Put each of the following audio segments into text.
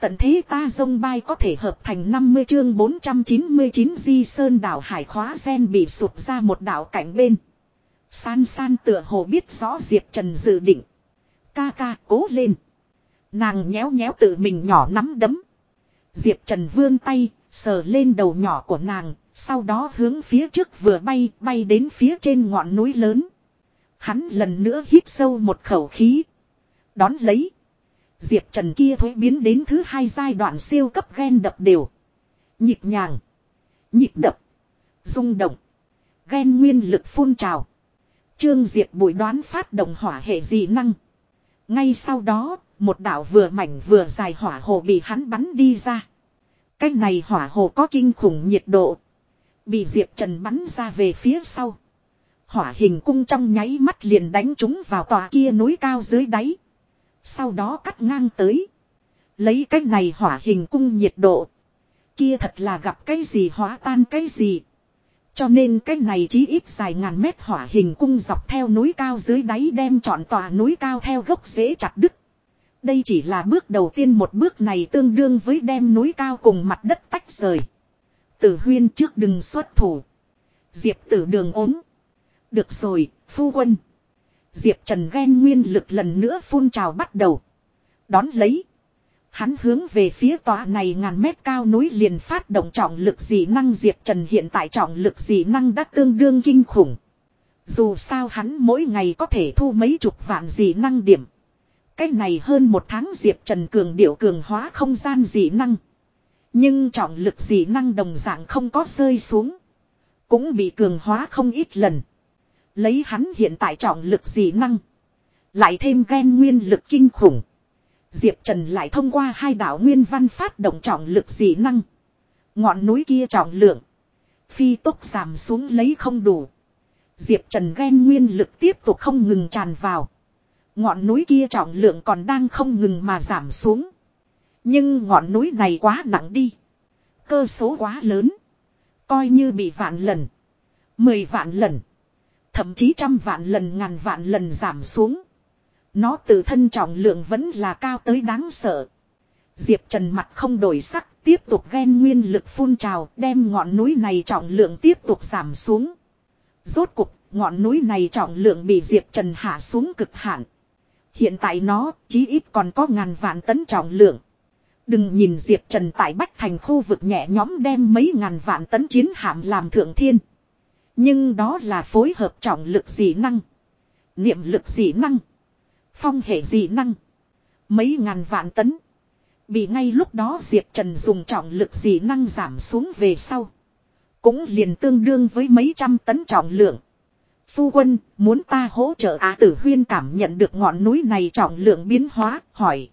Tận thế ta dông bay có thể hợp thành 50 chương 499 di sơn đảo hải khóa sen bị sụp ra một đảo cảnh bên. San san tựa hồ biết rõ Diệp Trần dự định. Ca ca cố lên. Nàng nhéo nhéo tự mình nhỏ nắm đấm. Diệp Trần vươn tay, sờ lên đầu nhỏ của nàng, sau đó hướng phía trước vừa bay, bay đến phía trên ngọn núi lớn. Hắn lần nữa hít sâu một khẩu khí. Đón lấy. Diệp Trần kia thối biến đến thứ hai giai đoạn siêu cấp gen đập đều. Nhịp nhàng. Nhịp đập. rung động. Gen nguyên lực phun trào. Trương Diệp bụi đoán phát động hỏa hệ dị năng. Ngay sau đó, một đảo vừa mảnh vừa dài hỏa hồ bị hắn bắn đi ra. Cách này hỏa hồ có kinh khủng nhiệt độ. Bị Diệp Trần bắn ra về phía sau. Hỏa hình cung trong nháy mắt liền đánh chúng vào tòa kia núi cao dưới đáy. Sau đó cắt ngang tới. Lấy cái này hỏa hình cung nhiệt độ. Kia thật là gặp cái gì hóa tan cái gì. Cho nên cái này chí ít dài ngàn mét hỏa hình cung dọc theo núi cao dưới đáy đem trọn tòa núi cao theo gốc dễ chặt đứt. Đây chỉ là bước đầu tiên một bước này tương đương với đem núi cao cùng mặt đất tách rời. Tử huyên trước đừng xuất thủ. Diệp tử đường ốm. Được rồi, phu quân. Diệp Trần ghen nguyên lực lần nữa phun trào bắt đầu. Đón lấy. Hắn hướng về phía tòa này ngàn mét cao núi liền phát động trọng lực dị năng Diệp Trần hiện tại trọng lực dị năng đã tương đương kinh khủng. Dù sao hắn mỗi ngày có thể thu mấy chục vạn dị năng điểm. Cách này hơn một tháng Diệp Trần cường điệu cường hóa không gian dị năng. Nhưng trọng lực dị năng đồng dạng không có rơi xuống. Cũng bị cường hóa không ít lần. Lấy hắn hiện tại trọng lực dị năng. Lại thêm ghen nguyên lực kinh khủng. Diệp Trần lại thông qua hai đạo nguyên văn phát động trọng lực dị năng. Ngọn núi kia trọng lượng. Phi tốc giảm xuống lấy không đủ. Diệp Trần ghen nguyên lực tiếp tục không ngừng tràn vào. Ngọn núi kia trọng lượng còn đang không ngừng mà giảm xuống. Nhưng ngọn núi này quá nặng đi. Cơ số quá lớn. Coi như bị vạn lần. Mười vạn lần. Thậm chí trăm vạn lần ngàn vạn lần giảm xuống. Nó tự thân trọng lượng vẫn là cao tới đáng sợ. Diệp Trần mặt không đổi sắc, tiếp tục ghen nguyên lực phun trào, đem ngọn núi này trọng lượng tiếp tục giảm xuống. Rốt cục, ngọn núi này trọng lượng bị Diệp Trần hạ xuống cực hạn. Hiện tại nó, chí ít còn có ngàn vạn tấn trọng lượng. Đừng nhìn Diệp Trần tại Bách Thành khu vực nhẹ nhóm đem mấy ngàn vạn tấn chiến hạm làm thượng thiên. Nhưng đó là phối hợp trọng lực dị năng. Niệm lực dị năng. Phong hệ dị năng. Mấy ngàn vạn tấn. Bị ngay lúc đó Diệp Trần dùng trọng lực dị năng giảm xuống về sau. Cũng liền tương đương với mấy trăm tấn trọng lượng. Phu quân, muốn ta hỗ trợ Á tử huyên cảm nhận được ngọn núi này trọng lượng biến hóa, hỏi.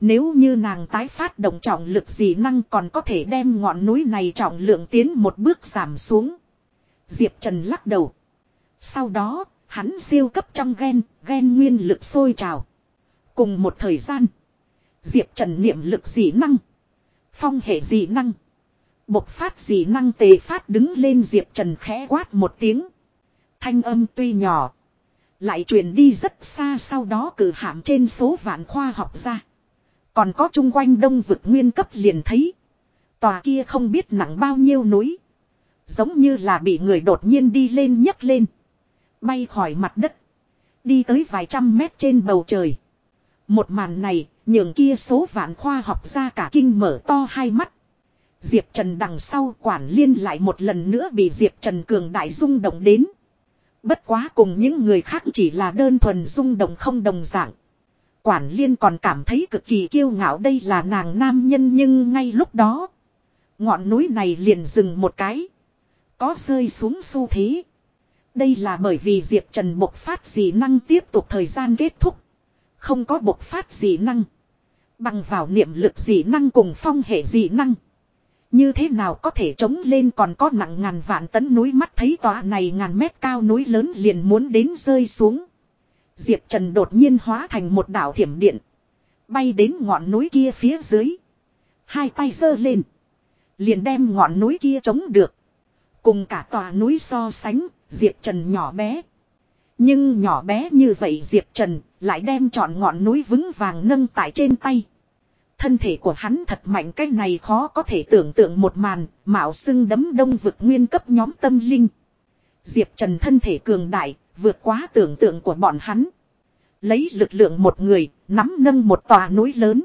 Nếu như nàng tái phát động trọng lực dị năng còn có thể đem ngọn núi này trọng lượng tiến một bước giảm xuống. Diệp Trần lắc đầu. Sau đó, hắn siêu cấp trong gen, gen nguyên lực sôi trào. Cùng một thời gian, Diệp Trần niệm lực dị năng, phong hệ dị năng, bộc phát dị năng tề phát đứng lên Diệp Trần khẽ quát một tiếng. Thanh âm tuy nhỏ, lại truyền đi rất xa sau đó cử hạm trên số vạn khoa học ra. Còn có chung quanh đông vực nguyên cấp liền thấy. Tòa kia không biết nặng bao nhiêu núi. Giống như là bị người đột nhiên đi lên nhấc lên. Bay khỏi mặt đất. Đi tới vài trăm mét trên bầu trời. Một màn này, nhường kia số vạn khoa học ra cả kinh mở to hai mắt. Diệp Trần đằng sau quản liên lại một lần nữa bị Diệp Trần cường đại rung động đến. Bất quá cùng những người khác chỉ là đơn thuần rung động không đồng dạng. Quản liên còn cảm thấy cực kỳ kiêu ngạo đây là nàng nam nhân nhưng ngay lúc đó. Ngọn núi này liền dừng một cái. Có rơi xuống xu thế. Đây là bởi vì Diệp Trần bộc phát dị năng tiếp tục thời gian kết thúc. Không có bộc phát dị năng. Bằng vào niệm lực dị năng cùng phong hệ dị năng. Như thế nào có thể chống lên còn có nặng ngàn vạn tấn núi mắt thấy tòa này ngàn mét cao núi lớn liền muốn đến rơi xuống. Diệp Trần đột nhiên hóa thành một đảo thiểm điện. Bay đến ngọn núi kia phía dưới. Hai tay giơ lên. Liền đem ngọn núi kia chống được. Cùng cả tòa núi so sánh, Diệp Trần nhỏ bé. Nhưng nhỏ bé như vậy Diệp Trần lại đem trọn ngọn núi vững vàng nâng tại trên tay. Thân thể của hắn thật mạnh cái này khó có thể tưởng tượng một màn, mạo xưng đấm đông vực nguyên cấp nhóm tâm linh. Diệp Trần thân thể cường đại, vượt quá tưởng tượng của bọn hắn. Lấy lực lượng một người, nắm nâng một tòa núi lớn.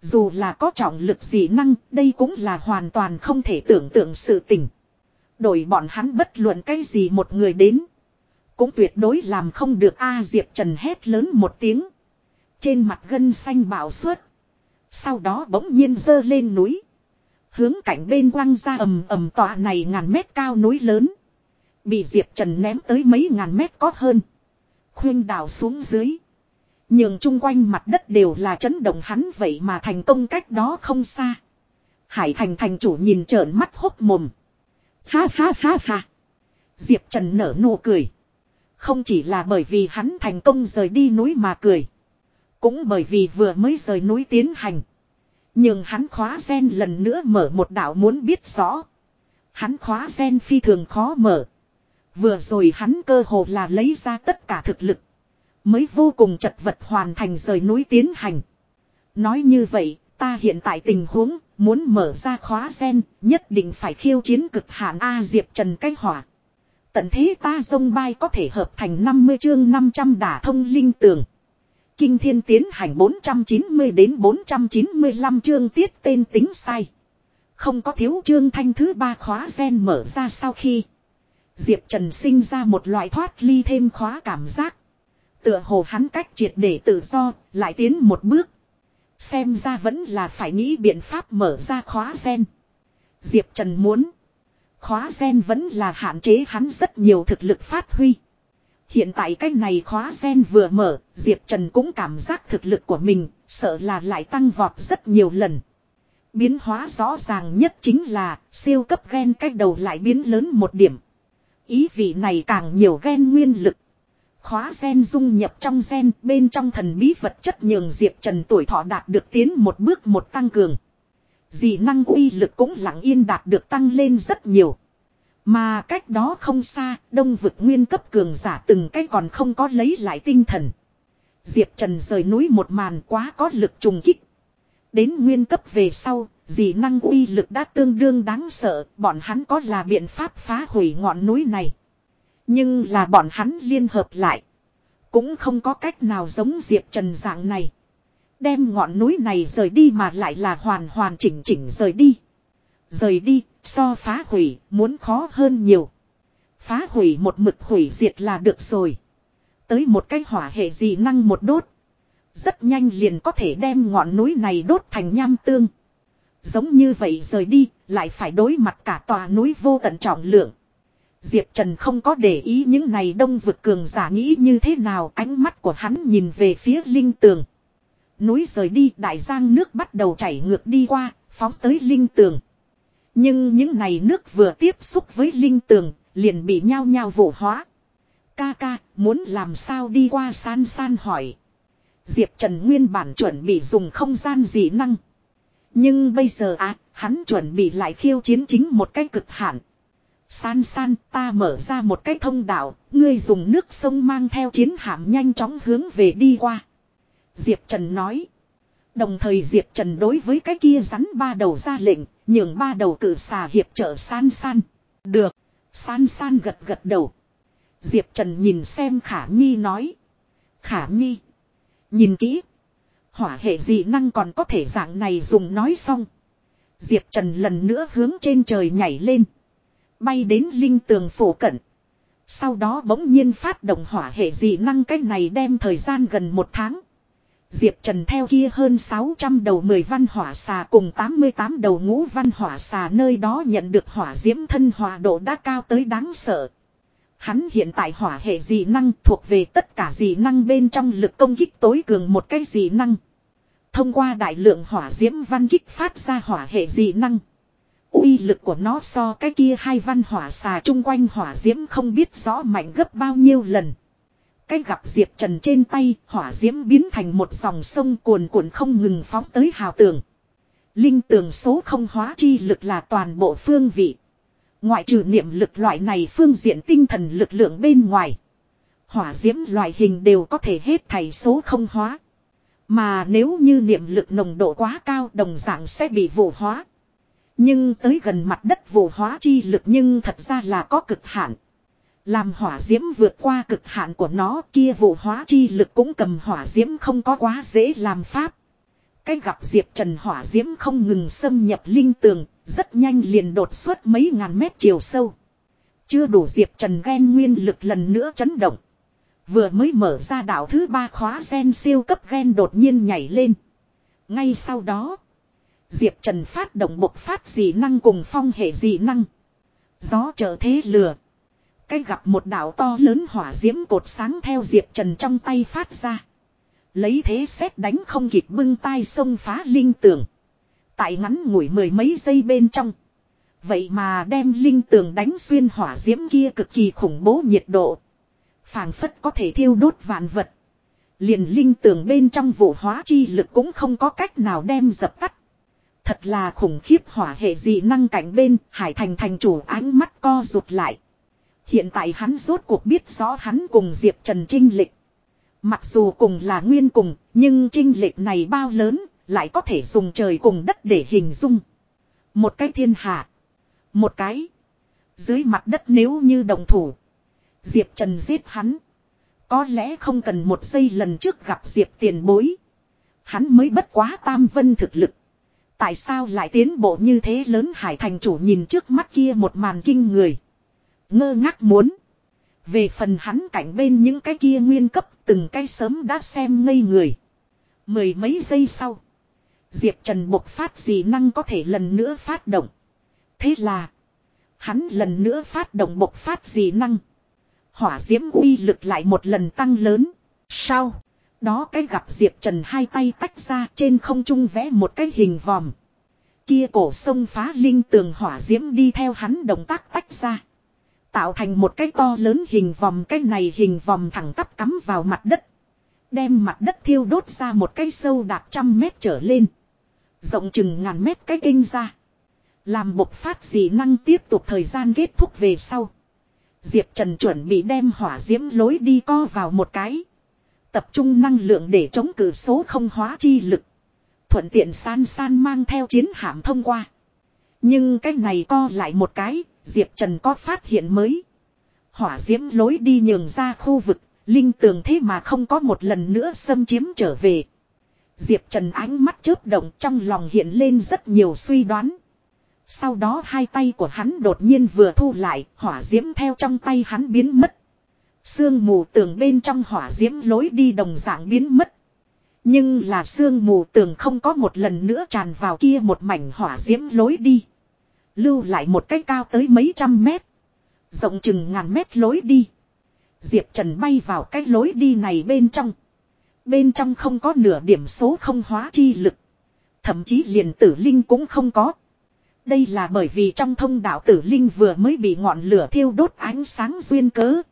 Dù là có trọng lực dị năng, đây cũng là hoàn toàn không thể tưởng tượng sự tình. Đổi bọn hắn bất luận cái gì một người đến. Cũng tuyệt đối làm không được A Diệp Trần hét lớn một tiếng. Trên mặt gân xanh bạo suốt. Sau đó bỗng nhiên dơ lên núi. Hướng cảnh bên quăng ra ầm ầm tọa này ngàn mét cao núi lớn. Bị Diệp Trần ném tới mấy ngàn mét có hơn. Khuyên đào xuống dưới. nhường chung quanh mặt đất đều là chấn động hắn vậy mà thành công cách đó không xa. Hải thành thành chủ nhìn trợn mắt hốc mồm. Ha ha ha ha. Diệp Trần nở nụ cười. Không chỉ là bởi vì hắn thành công rời đi núi mà cười. Cũng bởi vì vừa mới rời núi tiến hành. Nhưng hắn khóa sen lần nữa mở một đạo muốn biết rõ. Hắn khóa sen phi thường khó mở. Vừa rồi hắn cơ hồ là lấy ra tất cả thực lực. Mới vô cùng chật vật hoàn thành rời núi tiến hành. Nói như vậy, ta hiện tại tình huống, muốn mở ra khóa sen, nhất định phải khiêu chiến cực hạn A Diệp Trần cách hỏa. Tận thế ta sông bay có thể hợp thành 50 chương 500 đả thông linh tường. Kinh thiên tiến hành 490 đến 495 chương tiết tên tính sai. Không có thiếu chương thanh thứ ba khóa gen mở ra sau khi. Diệp Trần sinh ra một loại thoát ly thêm khóa cảm giác. Tựa hồ hắn cách triệt để tự do, lại tiến một bước. Xem ra vẫn là phải nghĩ biện pháp mở ra khóa gen. Diệp Trần muốn. Khóa gen vẫn là hạn chế hắn rất nhiều thực lực phát huy. Hiện tại cái này khóa gen vừa mở, Diệp Trần cũng cảm giác thực lực của mình, sợ là lại tăng vọt rất nhiều lần. Biến hóa rõ ràng nhất chính là siêu cấp gen cách đầu lại biến lớn một điểm. Ý vị này càng nhiều gen nguyên lực. Khóa gen dung nhập trong gen bên trong thần bí vật chất nhường Diệp Trần tuổi thọ đạt được tiến một bước một tăng cường. Dị năng uy lực cũng lặng yên đạt được tăng lên rất nhiều. Mà cách đó không xa, đông vực nguyên cấp cường giả từng cái còn không có lấy lại tinh thần. Diệp Trần rời núi một màn quá có lực trùng kích. Đến nguyên cấp về sau, dị năng uy lực đã tương đương đáng sợ, bọn hắn có là biện pháp phá hủy ngọn núi này. Nhưng là bọn hắn liên hợp lại. Cũng không có cách nào giống Diệp Trần dạng này. Đem ngọn núi này rời đi mà lại là hoàn hoàn chỉnh chỉnh rời đi. Rời đi, so phá hủy, muốn khó hơn nhiều. Phá hủy một mực hủy diệt là được rồi. Tới một cái hỏa hệ gì năng một đốt. Rất nhanh liền có thể đem ngọn núi này đốt thành nham tương. Giống như vậy rời đi, lại phải đối mặt cả tòa núi vô tận trọng lượng. Diệp Trần không có để ý những này đông vực cường giả nghĩ như thế nào ánh mắt của hắn nhìn về phía linh tường. Núi rời đi đại giang nước bắt đầu chảy ngược đi qua, phóng tới linh tường. Nhưng những này nước vừa tiếp xúc với linh tường, liền bị nhao nhao vụ hóa. Ca ca, muốn làm sao đi qua san san hỏi. Diệp Trần nguyên bản chuẩn bị dùng không gian dị năng. Nhưng bây giờ à, hắn chuẩn bị lại khiêu chiến chính một cái cực hạn. San san ta mở ra một cái thông đạo, ngươi dùng nước sông mang theo chiến hạm nhanh chóng hướng về đi qua. Diệp Trần nói. Đồng thời Diệp Trần đối với cái kia rắn ba đầu ra lệnh, nhường ba đầu cử xà hiệp trợ san san. Được. San san gật gật đầu. Diệp Trần nhìn xem Khả Nhi nói. Khả Nhi. Nhìn kỹ. Hỏa hệ dị năng còn có thể dạng này dùng nói xong. Diệp Trần lần nữa hướng trên trời nhảy lên. Bay đến linh tường phổ cận. Sau đó bỗng nhiên phát động hỏa hệ dị năng cách này đem thời gian gần một tháng. Diệp Trần theo kia hơn 600 đầu 10 văn hỏa xà cùng 88 đầu ngũ văn hỏa xà nơi đó nhận được hỏa diễm thân hỏa độ đã cao tới đáng sợ. Hắn hiện tại hỏa hệ dị năng thuộc về tất cả dị năng bên trong lực công kích tối cường một cái dị năng. Thông qua đại lượng hỏa diễm văn kích phát ra hỏa hệ dị năng uy lực của nó so cái kia hai văn hỏa xà chung quanh hỏa diễm không biết rõ mạnh gấp bao nhiêu lần. Cái gặp Diệp Trần trên tay, hỏa diễm biến thành một dòng sông cuồn cuộn không ngừng phóng tới hào tường. Linh tường số không hóa chi lực là toàn bộ phương vị. Ngoại trừ niệm lực loại này phương diện tinh thần lực lượng bên ngoài. Hỏa diễm loại hình đều có thể hết thảy số không hóa. Mà nếu như niệm lực nồng độ quá cao đồng dạng sẽ bị vụ hóa. Nhưng tới gần mặt đất vụ hóa chi lực nhưng thật ra là có cực hạn. Làm hỏa diễm vượt qua cực hạn của nó kia vụ hóa chi lực cũng cầm hỏa diễm không có quá dễ làm pháp. Cái gặp Diệp Trần hỏa diễm không ngừng xâm nhập linh tường, rất nhanh liền đột xuất mấy ngàn mét chiều sâu. Chưa đủ Diệp Trần ghen nguyên lực lần nữa chấn động. Vừa mới mở ra đảo thứ ba khóa gen siêu cấp gen đột nhiên nhảy lên. Ngay sau đó, Diệp Trần phát động bộc phát dị năng cùng phong hệ dị năng. Gió trở thế lừa. Cái gặp một đảo to lớn hỏa diễm cột sáng theo Diệp Trần trong tay phát ra. Lấy thế xét đánh không kịp bưng tay xông phá linh tường. Tại ngắn ngủi mười mấy giây bên trong. Vậy mà đem linh tường đánh xuyên hỏa diễm kia cực kỳ khủng bố nhiệt độ. phảng phất có thể thiêu đốt vạn vật. Liền linh tường bên trong vụ hóa chi lực cũng không có cách nào đem dập tắt. Thật là khủng khiếp hỏa hệ dị năng cảnh bên, Hải Thành thành chủ ánh mắt co rụt lại. Hiện tại hắn rốt cuộc biết rõ hắn cùng Diệp Trần Trinh Lịch. Mặc dù cùng là nguyên cùng, nhưng Trinh Lịch này bao lớn, lại có thể dùng trời cùng đất để hình dung. Một cái thiên hạ. Một cái. Dưới mặt đất nếu như đồng thủ. Diệp Trần giết hắn. Có lẽ không cần một giây lần trước gặp Diệp tiền bối. Hắn mới bất quá tam vân thực lực. Tại sao lại tiến bộ như thế lớn hải thành chủ nhìn trước mắt kia một màn kinh người. Ngơ ngác muốn. Về phần hắn cạnh bên những cái kia nguyên cấp, từng cái sớm đã xem ngây người. Mười mấy giây sau. Diệp Trần bộc phát gì năng có thể lần nữa phát động. Thế là. Hắn lần nữa phát động bộc phát gì năng. Hỏa diễm uy lực lại một lần tăng lớn. Sau. Đó cái gặp Diệp Trần hai tay tách ra trên không trung vẽ một cái hình vòm. Kia cổ sông phá linh tường hỏa diễm đi theo hắn động tác tách ra. Tạo thành một cái to lớn hình vòm, cái này hình vòm thẳng tắp cắm vào mặt đất. Đem mặt đất thiêu đốt ra một cái sâu đạt trăm mét trở lên. Rộng chừng ngàn mét cái kinh ra. Làm bộc phát dị năng tiếp tục thời gian kết thúc về sau. Diệp Trần chuẩn bị đem hỏa diễm lối đi co vào một cái. Tập trung năng lượng để chống cử số không hóa chi lực. Thuận tiện san san mang theo chiến hạm thông qua. Nhưng cái này co lại một cái, Diệp Trần có phát hiện mới. Hỏa diễm lối đi nhường ra khu vực, linh tường thế mà không có một lần nữa xâm chiếm trở về. Diệp Trần ánh mắt chớp động trong lòng hiện lên rất nhiều suy đoán. Sau đó hai tay của hắn đột nhiên vừa thu lại, hỏa diễm theo trong tay hắn biến mất. Sương mù tường bên trong hỏa diễm lối đi đồng dạng biến mất. Nhưng là sương mù tường không có một lần nữa tràn vào kia một mảnh hỏa diễm lối đi. Lưu lại một cái cao tới mấy trăm mét. Rộng chừng ngàn mét lối đi. Diệp Trần bay vào cái lối đi này bên trong. Bên trong không có nửa điểm số không hóa chi lực. Thậm chí liền tử linh cũng không có. Đây là bởi vì trong thông đạo tử linh vừa mới bị ngọn lửa thiêu đốt ánh sáng duyên cớ.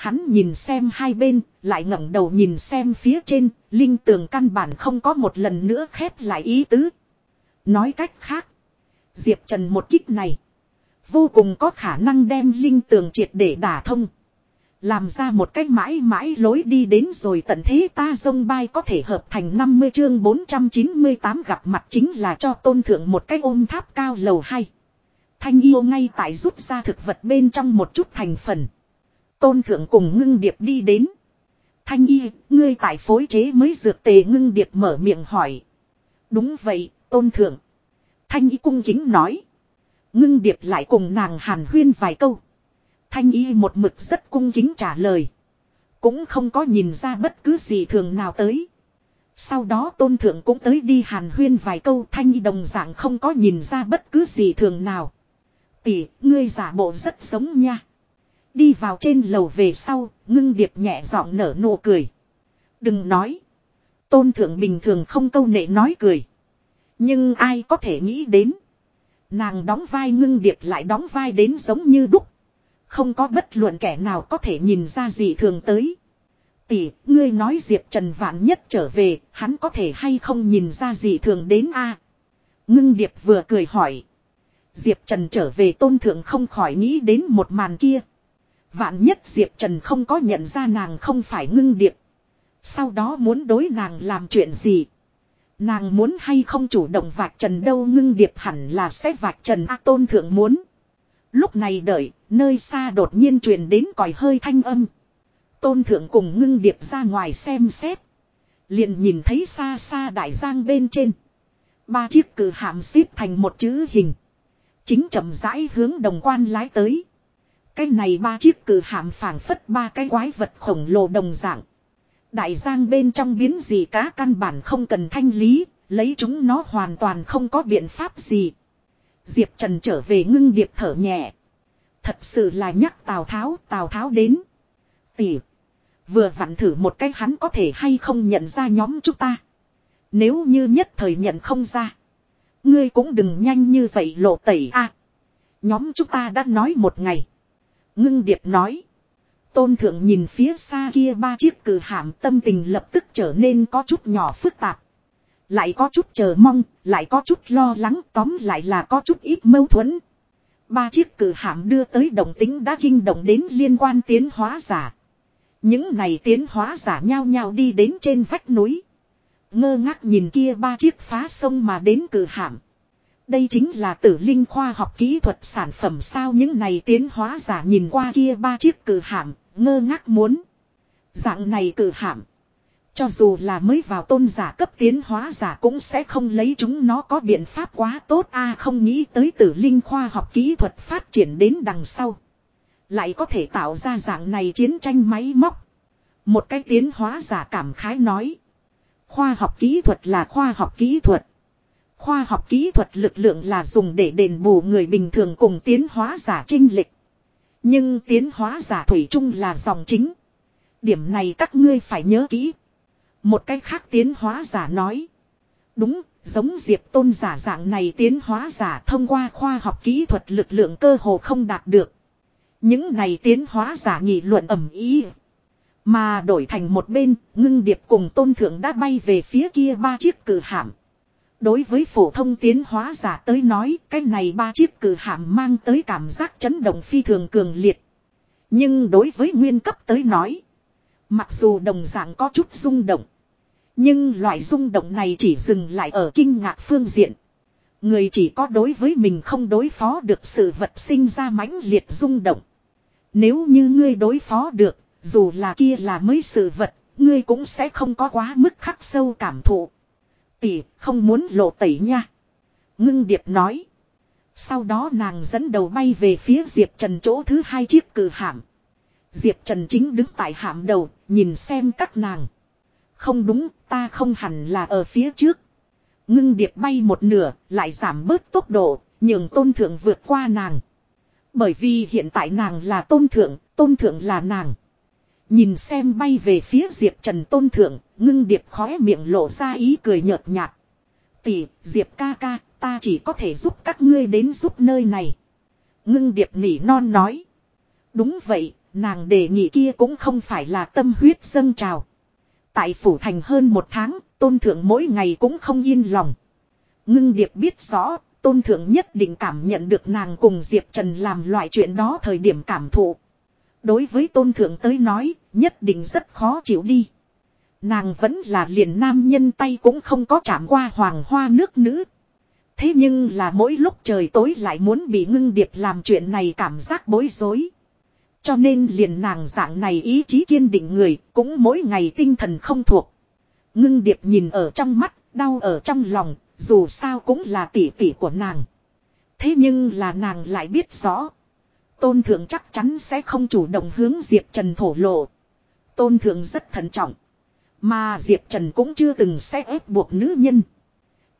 Hắn nhìn xem hai bên, lại ngẩng đầu nhìn xem phía trên, linh tường căn bản không có một lần nữa khép lại ý tứ. Nói cách khác, Diệp Trần một kích này, vô cùng có khả năng đem linh tường triệt để đả thông. Làm ra một cách mãi mãi lối đi đến rồi tận thế ta dông bay có thể hợp thành 50 chương 498 gặp mặt chính là cho tôn thượng một cách ôm tháp cao lầu hay. Thanh yêu ngay tại rút ra thực vật bên trong một chút thành phần. Tôn thượng cùng ngưng điệp đi đến. Thanh y, ngươi tại phối chế mới dược tề ngưng điệp mở miệng hỏi. Đúng vậy, tôn thượng. Thanh y cung kính nói. Ngưng điệp lại cùng nàng hàn huyên vài câu. Thanh y một mực rất cung kính trả lời. Cũng không có nhìn ra bất cứ gì thường nào tới. Sau đó tôn thượng cũng tới đi hàn huyên vài câu thanh y đồng dạng không có nhìn ra bất cứ gì thường nào. Tỷ, ngươi giả bộ rất giống nha. Đi vào trên lầu về sau, ngưng điệp nhẹ giọng nở nụ cười. Đừng nói. Tôn thượng bình thường không câu nệ nói cười. Nhưng ai có thể nghĩ đến. Nàng đóng vai ngưng điệp lại đóng vai đến giống như đúc. Không có bất luận kẻ nào có thể nhìn ra gì thường tới. Tỷ, ngươi nói Diệp Trần vạn nhất trở về, hắn có thể hay không nhìn ra gì thường đến a Ngưng điệp vừa cười hỏi. Diệp Trần trở về tôn thượng không khỏi nghĩ đến một màn kia. Vạn nhất Diệp Trần không có nhận ra nàng không phải ngưng điệp. Sau đó muốn đối nàng làm chuyện gì. Nàng muốn hay không chủ động vạch trần đâu ngưng điệp hẳn là sẽ vạch trần A tôn thượng muốn. Lúc này đợi, nơi xa đột nhiên truyền đến còi hơi thanh âm. Tôn thượng cùng ngưng điệp ra ngoài xem xét. Liền nhìn thấy xa xa đại giang bên trên. Ba chiếc cử hạm xếp thành một chữ hình. Chính chậm rãi hướng đồng quan lái tới. Cái này ba chiếc cử hạm phảng phất ba cái quái vật khổng lồ đồng dạng. Đại giang bên trong biến gì cá căn bản không cần thanh lý, lấy chúng nó hoàn toàn không có biện pháp gì. Diệp Trần trở về ngưng điệp thở nhẹ. Thật sự là nhắc Tào Tháo, Tào Tháo đến. Tỷ. Vừa vặn thử một cái hắn có thể hay không nhận ra nhóm chúng ta. Nếu như nhất thời nhận không ra. Ngươi cũng đừng nhanh như vậy lộ tẩy a. nhóm chúng ta đã nói một ngày. Ngưng điệp nói. Tôn thượng nhìn phía xa kia ba chiếc cử hạm tâm tình lập tức trở nên có chút nhỏ phức tạp. Lại có chút chờ mong, lại có chút lo lắng, tóm lại là có chút ít mâu thuẫn. Ba chiếc cử hạm đưa tới đồng tính đã kinh động đến liên quan tiến hóa giả. Những này tiến hóa giả nhau nhau đi đến trên vách núi. Ngơ ngác nhìn kia ba chiếc phá sông mà đến cử hạm. Đây chính là tử linh khoa học kỹ thuật sản phẩm sao những này tiến hóa giả nhìn qua kia ba chiếc cử hạm, ngơ ngác muốn. Dạng này cử hạm. Cho dù là mới vào tôn giả cấp tiến hóa giả cũng sẽ không lấy chúng nó có biện pháp quá tốt a không nghĩ tới tử linh khoa học kỹ thuật phát triển đến đằng sau. Lại có thể tạo ra dạng này chiến tranh máy móc. Một cái tiến hóa giả cảm khái nói. Khoa học kỹ thuật là khoa học kỹ thuật. Khoa học kỹ thuật lực lượng là dùng để đền bù người bình thường cùng tiến hóa giả trinh lịch. Nhưng tiến hóa giả thủy chung là dòng chính. Điểm này các ngươi phải nhớ kỹ. Một cách khác tiến hóa giả nói. Đúng, giống diệp tôn giả dạng này tiến hóa giả thông qua khoa học kỹ thuật lực lượng cơ hồ không đạt được. Những này tiến hóa giả nghị luận ẩm ý. Mà đổi thành một bên, ngưng điệp cùng tôn thượng đã bay về phía kia ba chiếc cử hạm. Đối với phổ thông tiến hóa giả tới nói, cái này ba chiếc cử hạm mang tới cảm giác chấn động phi thường cường liệt. Nhưng đối với nguyên cấp tới nói, mặc dù đồng dạng có chút rung động, nhưng loại rung động này chỉ dừng lại ở kinh ngạc phương diện. Người chỉ có đối với mình không đối phó được sự vật sinh ra mãnh liệt rung động. Nếu như ngươi đối phó được, dù là kia là mới sự vật, ngươi cũng sẽ không có quá mức khắc sâu cảm thụ. Tỷ, không muốn lộ tẩy nha. Ngưng điệp nói. Sau đó nàng dẫn đầu bay về phía Diệp Trần chỗ thứ hai chiếc cử hạm. Diệp Trần chính đứng tại hạm đầu, nhìn xem các nàng. Không đúng, ta không hẳn là ở phía trước. Ngưng điệp bay một nửa, lại giảm bớt tốc độ, nhường tôn thượng vượt qua nàng. Bởi vì hiện tại nàng là tôn thượng, tôn thượng là nàng. Nhìn xem bay về phía Diệp Trần tôn thượng, ngưng điệp khóe miệng lộ ra ý cười nhợt nhạt. Tỷ, Diệp ca ca, ta chỉ có thể giúp các ngươi đến giúp nơi này. Ngưng điệp nỉ non nói. Đúng vậy, nàng đề nghị kia cũng không phải là tâm huyết dâng trào. Tại phủ thành hơn một tháng, tôn thượng mỗi ngày cũng không yên lòng. Ngưng điệp biết rõ, tôn thượng nhất định cảm nhận được nàng cùng Diệp Trần làm loại chuyện đó thời điểm cảm thụ. Đối với tôn thượng tới nói, nhất định rất khó chịu đi. Nàng vẫn là liền nam nhân tay cũng không có chạm qua hoàng hoa nước nữ. Thế nhưng là mỗi lúc trời tối lại muốn bị ngưng điệp làm chuyện này cảm giác bối rối. Cho nên liền nàng dạng này ý chí kiên định người cũng mỗi ngày tinh thần không thuộc. Ngưng điệp nhìn ở trong mắt, đau ở trong lòng, dù sao cũng là tỷ tỷ của nàng. Thế nhưng là nàng lại biết rõ. Tôn thượng chắc chắn sẽ không chủ động hướng Diệp Trần thổ lộ. Tôn thượng rất thận trọng. Mà Diệp Trần cũng chưa từng sẽ ép buộc nữ nhân.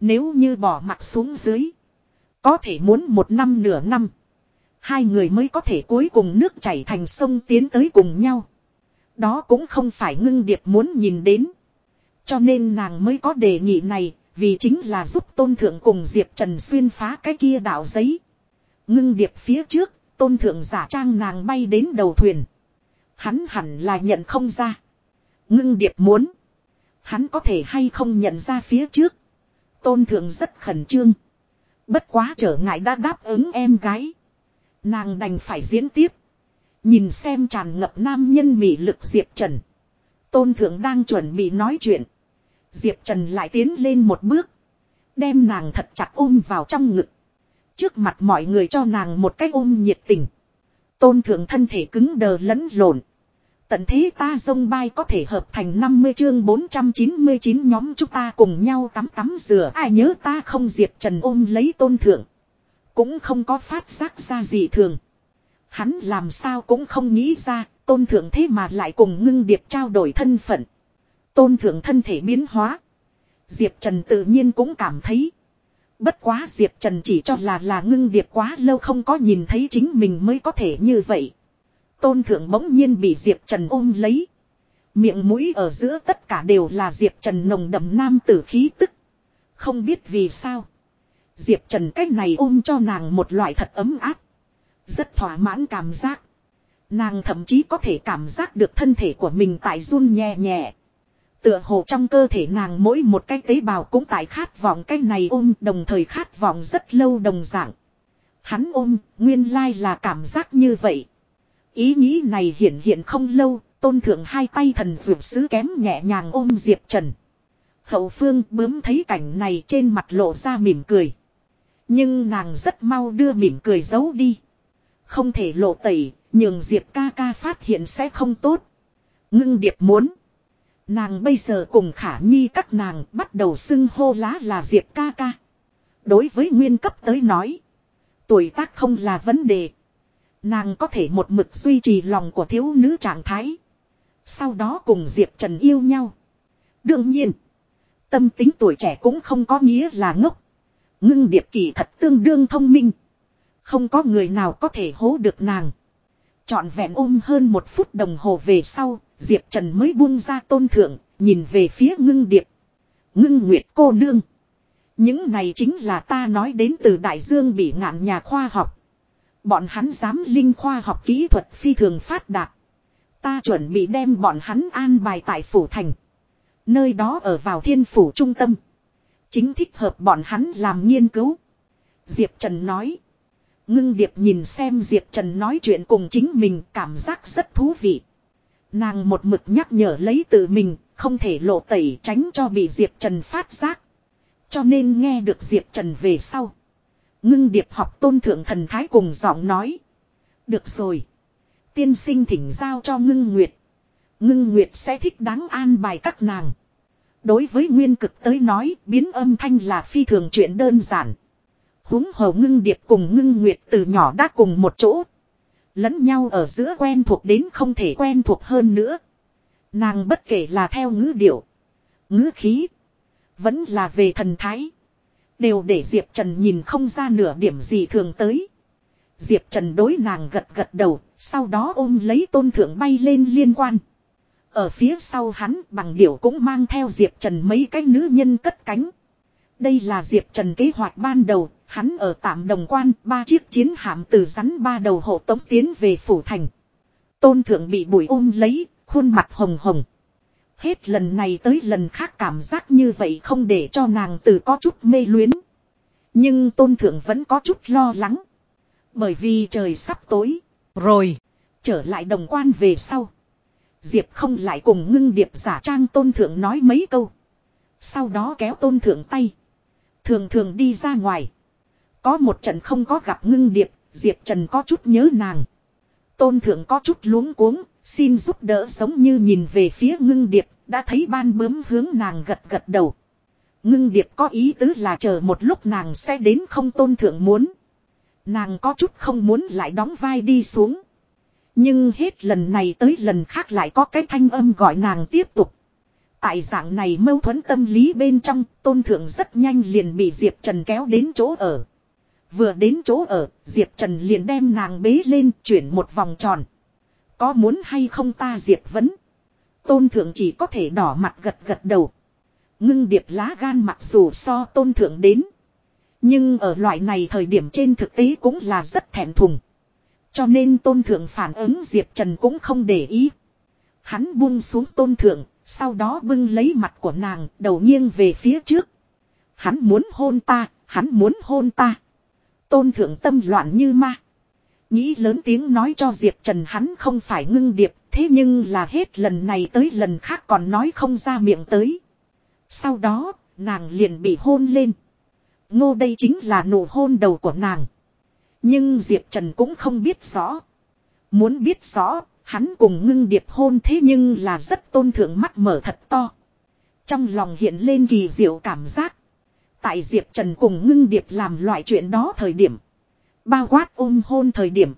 Nếu như bỏ mặt xuống dưới. Có thể muốn một năm nửa năm. Hai người mới có thể cuối cùng nước chảy thành sông tiến tới cùng nhau. Đó cũng không phải ngưng điệp muốn nhìn đến. Cho nên nàng mới có đề nghị này, vì chính là giúp tôn thượng cùng Diệp Trần xuyên phá cái kia đảo giấy. Ngưng điệp phía trước, tôn thượng giả trang nàng bay đến đầu thuyền. Hắn hẳn là nhận không ra. Ngưng điệp muốn. Hắn có thể hay không nhận ra phía trước. Tôn thượng rất khẩn trương. Bất quá trở ngại đã đáp ứng em gái. Nàng đành phải diễn tiếp. Nhìn xem tràn ngập nam nhân mị lực Diệp Trần. Tôn thượng đang chuẩn bị nói chuyện. Diệp Trần lại tiến lên một bước. Đem nàng thật chặt ôm vào trong ngực. Trước mặt mọi người cho nàng một cái ôm nhiệt tình. Tôn thượng thân thể cứng đờ lẫn lộn. Tận thế ta dông bay có thể hợp thành 50 chương 499 nhóm chúng ta cùng nhau tắm tắm rửa. Ai nhớ ta không Diệp Trần ôm lấy tôn thượng. Cũng không có phát giác ra gì thường. Hắn làm sao cũng không nghĩ ra, tôn thượng thế mà lại cùng ngưng điệp trao đổi thân phận. Tôn thượng thân thể biến hóa. Diệp Trần tự nhiên cũng cảm thấy. Bất quá Diệp Trần chỉ cho là là ngưng điệp quá lâu không có nhìn thấy chính mình mới có thể như vậy. Tôn thượng bỗng nhiên bị Diệp Trần ôm lấy. Miệng mũi ở giữa tất cả đều là Diệp Trần nồng đậm nam tử khí tức. Không biết vì sao. Diệp Trần cách này ôm cho nàng một loại thật ấm áp. Rất thỏa mãn cảm giác. Nàng thậm chí có thể cảm giác được thân thể của mình tại run nhẹ nhẹ. Tựa hồ trong cơ thể nàng mỗi một cái tế bào cũng tại khát vọng cái này ôm đồng thời khát vọng rất lâu đồng dạng. Hắn ôm, nguyên lai là cảm giác như vậy. Ý nghĩ này hiện hiện không lâu, tôn thượng hai tay thần dược sứ kém nhẹ nhàng ôm Diệp Trần. Hậu phương bướm thấy cảnh này trên mặt lộ ra mỉm cười. Nhưng nàng rất mau đưa mỉm cười giấu đi. Không thể lộ tẩy, nhường Diệp ca ca phát hiện sẽ không tốt. Ngưng điệp muốn. Nàng bây giờ cùng khả nhi các nàng bắt đầu xưng hô lá là Diệp ca ca. Đối với nguyên cấp tới nói. Tuổi tác không là vấn đề. Nàng có thể một mực duy trì lòng của thiếu nữ trạng thái. Sau đó cùng Diệp Trần yêu nhau. Đương nhiên. Tâm tính tuổi trẻ cũng không có nghĩa là ngốc. Ngưng điệp kỳ thật tương đương thông minh. Không có người nào có thể hố được nàng. Chọn vẹn ôm hơn một phút đồng hồ về sau, Diệp Trần mới buông ra tôn thượng, nhìn về phía ngưng điệp. Ngưng nguyệt cô nương. Những này chính là ta nói đến từ đại dương bị ngạn nhà khoa học. Bọn hắn dám linh khoa học kỹ thuật phi thường phát đạt. Ta chuẩn bị đem bọn hắn an bài tại phủ thành. Nơi đó ở vào thiên phủ trung tâm. Chính thích hợp bọn hắn làm nghiên cứu. Diệp Trần nói. Ngưng điệp nhìn xem Diệp Trần nói chuyện cùng chính mình cảm giác rất thú vị. Nàng một mực nhắc nhở lấy tự mình, không thể lộ tẩy tránh cho bị Diệp Trần phát giác. Cho nên nghe được Diệp Trần về sau. Ngưng điệp học tôn thượng thần thái cùng giọng nói. Được rồi. Tiên sinh thỉnh giao cho ngưng nguyệt. Ngưng nguyệt sẽ thích đáng an bài các nàng. Đối với nguyên cực tới nói biến âm thanh là phi thường chuyện đơn giản. Húng hồ ngưng điệp cùng ngưng nguyệt từ nhỏ đã cùng một chỗ. Lẫn nhau ở giữa quen thuộc đến không thể quen thuộc hơn nữa. Nàng bất kể là theo ngữ điệu, ngữ khí, vẫn là về thần thái. Đều để Diệp Trần nhìn không ra nửa điểm gì thường tới. Diệp Trần đối nàng gật gật đầu, sau đó ôm lấy tôn thượng bay lên liên quan. Ở phía sau hắn bằng điểu cũng mang theo Diệp Trần mấy cái nữ nhân cất cánh. Đây là Diệp Trần kế hoạch ban đầu, hắn ở tạm đồng quan, ba chiếc chiến hạm từ rắn ba đầu hộ tống tiến về phủ thành. Tôn thượng bị bụi ôm lấy, khuôn mặt hồng hồng. Hết lần này tới lần khác cảm giác như vậy không để cho nàng từ có chút mê luyến. Nhưng tôn thượng vẫn có chút lo lắng. Bởi vì trời sắp tối, rồi, trở lại đồng quan về sau. Diệp không lại cùng ngưng điệp giả trang tôn thượng nói mấy câu. Sau đó kéo tôn thượng tay. Thường thường đi ra ngoài. Có một trận không có gặp ngưng điệp, Diệp Trần có chút nhớ nàng. Tôn thượng có chút luống cuống, xin giúp đỡ giống như nhìn về phía ngưng điệp, đã thấy ban bướm hướng nàng gật gật đầu. Ngưng điệp có ý tứ là chờ một lúc nàng sẽ đến không tôn thượng muốn. Nàng có chút không muốn lại đóng vai đi xuống. Nhưng hết lần này tới lần khác lại có cái thanh âm gọi nàng tiếp tục. Tại dạng này mâu thuẫn tâm lý bên trong, tôn thượng rất nhanh liền bị Diệp Trần kéo đến chỗ ở. Vừa đến chỗ ở, Diệp Trần liền đem nàng bế lên chuyển một vòng tròn. Có muốn hay không ta Diệp vấn? Tôn thượng chỉ có thể đỏ mặt gật gật đầu. Ngưng điệp lá gan mặc dù so tôn thượng đến. Nhưng ở loại này thời điểm trên thực tế cũng là rất thẹn thùng. Cho nên tôn thượng phản ứng Diệp Trần cũng không để ý. Hắn buông xuống tôn thượng, sau đó bưng lấy mặt của nàng, đầu nghiêng về phía trước. Hắn muốn hôn ta, hắn muốn hôn ta. Tôn thượng tâm loạn như ma. Nghĩ lớn tiếng nói cho Diệp Trần hắn không phải ngưng điệp, thế nhưng là hết lần này tới lần khác còn nói không ra miệng tới. Sau đó, nàng liền bị hôn lên. Ngô đây chính là nụ hôn đầu của nàng. Nhưng Diệp Trần cũng không biết rõ. Muốn biết rõ, hắn cùng ngưng điệp hôn thế nhưng là rất tôn thượng mắt mở thật to. Trong lòng hiện lên kỳ diệu cảm giác. Tại Diệp Trần cùng ngưng điệp làm loại chuyện đó thời điểm. Bao quát ôm hôn thời điểm.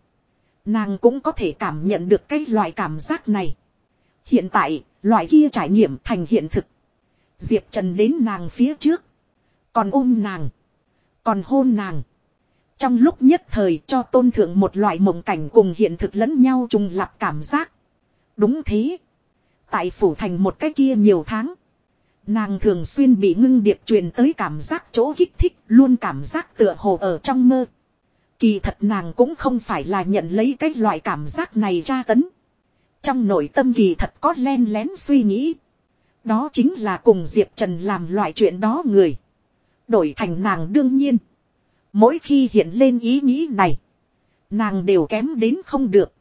Nàng cũng có thể cảm nhận được cái loại cảm giác này. Hiện tại, loại kia trải nghiệm thành hiện thực. Diệp Trần đến nàng phía trước. Còn ôm nàng. Còn hôn nàng. Trong lúc nhất thời cho tôn thượng một loại mộng cảnh cùng hiện thực lẫn nhau trùng lập cảm giác. Đúng thế. Tại phủ thành một cái kia nhiều tháng. Nàng thường xuyên bị ngưng điệp truyền tới cảm giác chỗ kích thích, luôn cảm giác tựa hồ ở trong mơ. Kỳ thật nàng cũng không phải là nhận lấy cái loại cảm giác này tra tấn. Trong nội tâm kỳ thật có len lén suy nghĩ. Đó chính là cùng Diệp Trần làm loại chuyện đó người. Đổi thành nàng đương nhiên. Mỗi khi hiện lên ý nghĩ này. Nàng đều kém đến không được.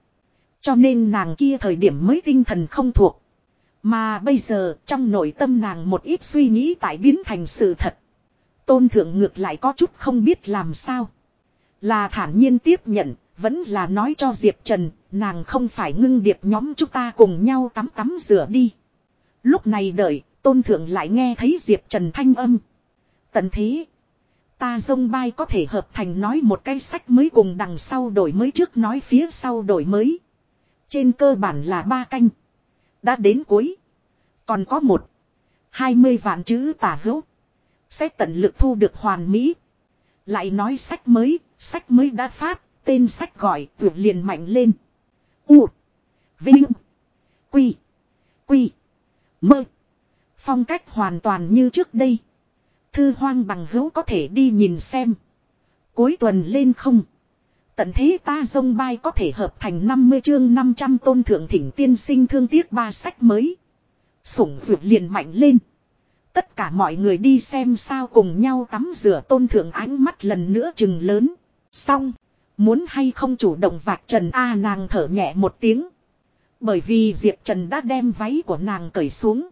Cho nên nàng kia thời điểm mới tinh thần không thuộc. Mà bây giờ trong nội tâm nàng một ít suy nghĩ tại biến thành sự thật. Tôn thượng ngược lại có chút không biết làm sao. Là thản nhiên tiếp nhận, vẫn là nói cho Diệp Trần, nàng không phải ngưng điệp nhóm chúng ta cùng nhau tắm tắm rửa đi. Lúc này đợi, tôn thượng lại nghe thấy Diệp Trần thanh âm. Tận thế. Ta dông bay có thể hợp thành nói một cái sách mới cùng đằng sau đổi mới trước nói phía sau đổi mới. Trên cơ bản là ba canh. Đã đến cuối. Còn có một. hai mươi vạn chữ tả hữu. Sẽ tận lực thu được hoàn mỹ. Lại nói sách mới, sách mới đã phát, tên sách gọi tuyệt liền mạnh lên. U. Vinh. Quy. Quy. Mơ. Phong cách hoàn toàn như trước đây. Thư hoang bằng hữu có thể đi nhìn xem. Cuối tuần lên không. Tận thế ta dông bay có thể hợp thành 50 chương 500 tôn thượng thỉnh tiên sinh thương tiếc ba sách mới. Sủng vượt liền mạnh lên. Tất cả mọi người đi xem sao cùng nhau tắm rửa tôn thượng ánh mắt lần nữa chừng lớn. Xong. Muốn hay không chủ động vạch Trần A nàng thở nhẹ một tiếng. Bởi vì Diệp Trần đã đem váy của nàng cởi xuống.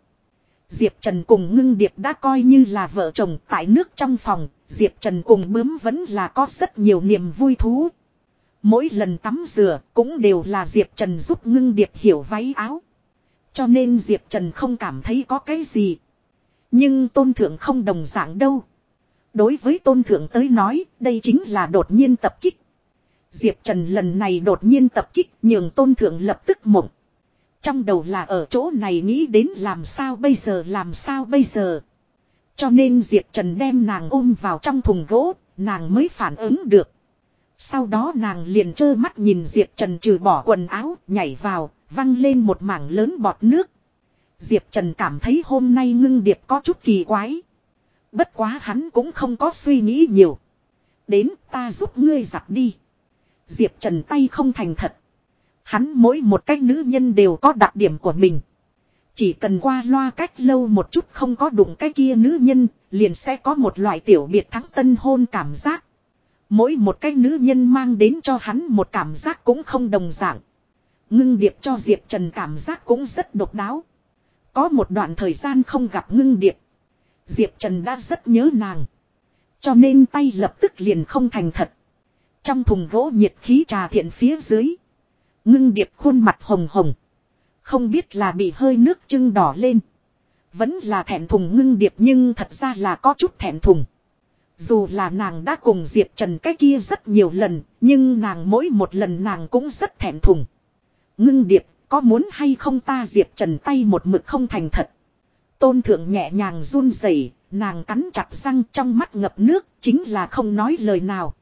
Diệp Trần cùng ngưng điệp đã coi như là vợ chồng tại nước trong phòng. Diệp Trần cùng bướm vẫn là có rất nhiều niềm vui thú. Mỗi lần tắm rửa cũng đều là Diệp Trần giúp ngưng điệp hiểu váy áo. Cho nên Diệp Trần không cảm thấy có cái gì. Nhưng tôn thượng không đồng dạng đâu. Đối với tôn thượng tới nói, đây chính là đột nhiên tập kích. Diệp Trần lần này đột nhiên tập kích nhường tôn thượng lập tức mộng. Trong đầu là ở chỗ này nghĩ đến làm sao bây giờ làm sao bây giờ. Cho nên Diệp Trần đem nàng ôm vào trong thùng gỗ, nàng mới phản ứng được. Sau đó nàng liền trơ mắt nhìn Diệp Trần trừ bỏ quần áo, nhảy vào, văng lên một mảng lớn bọt nước. Diệp Trần cảm thấy hôm nay ngưng điệp có chút kỳ quái. Bất quá hắn cũng không có suy nghĩ nhiều. Đến ta giúp ngươi giặt đi. Diệp Trần tay không thành thật. Hắn mỗi một cách nữ nhân đều có đặc điểm của mình. Chỉ cần qua loa cách lâu một chút không có đụng cái kia nữ nhân, liền sẽ có một loại tiểu biệt thắng tân hôn cảm giác. Mỗi một cái nữ nhân mang đến cho hắn một cảm giác cũng không đồng dạng. Ngưng điệp cho Diệp Trần cảm giác cũng rất độc đáo. Có một đoạn thời gian không gặp ngưng điệp. Diệp Trần đã rất nhớ nàng. Cho nên tay lập tức liền không thành thật. Trong thùng gỗ nhiệt khí trà thiện phía dưới. Ngưng điệp khuôn mặt hồng hồng. Không biết là bị hơi nước trưng đỏ lên. Vẫn là thẹn thùng ngưng điệp nhưng thật ra là có chút thẹn thùng. Dù là nàng đã cùng Diệp Trần cái kia rất nhiều lần, nhưng nàng mỗi một lần nàng cũng rất thẹn thùng. Ngưng điệp, có muốn hay không ta Diệp Trần tay một mực không thành thật. Tôn thượng nhẹ nhàng run rẩy, nàng cắn chặt răng trong mắt ngập nước, chính là không nói lời nào.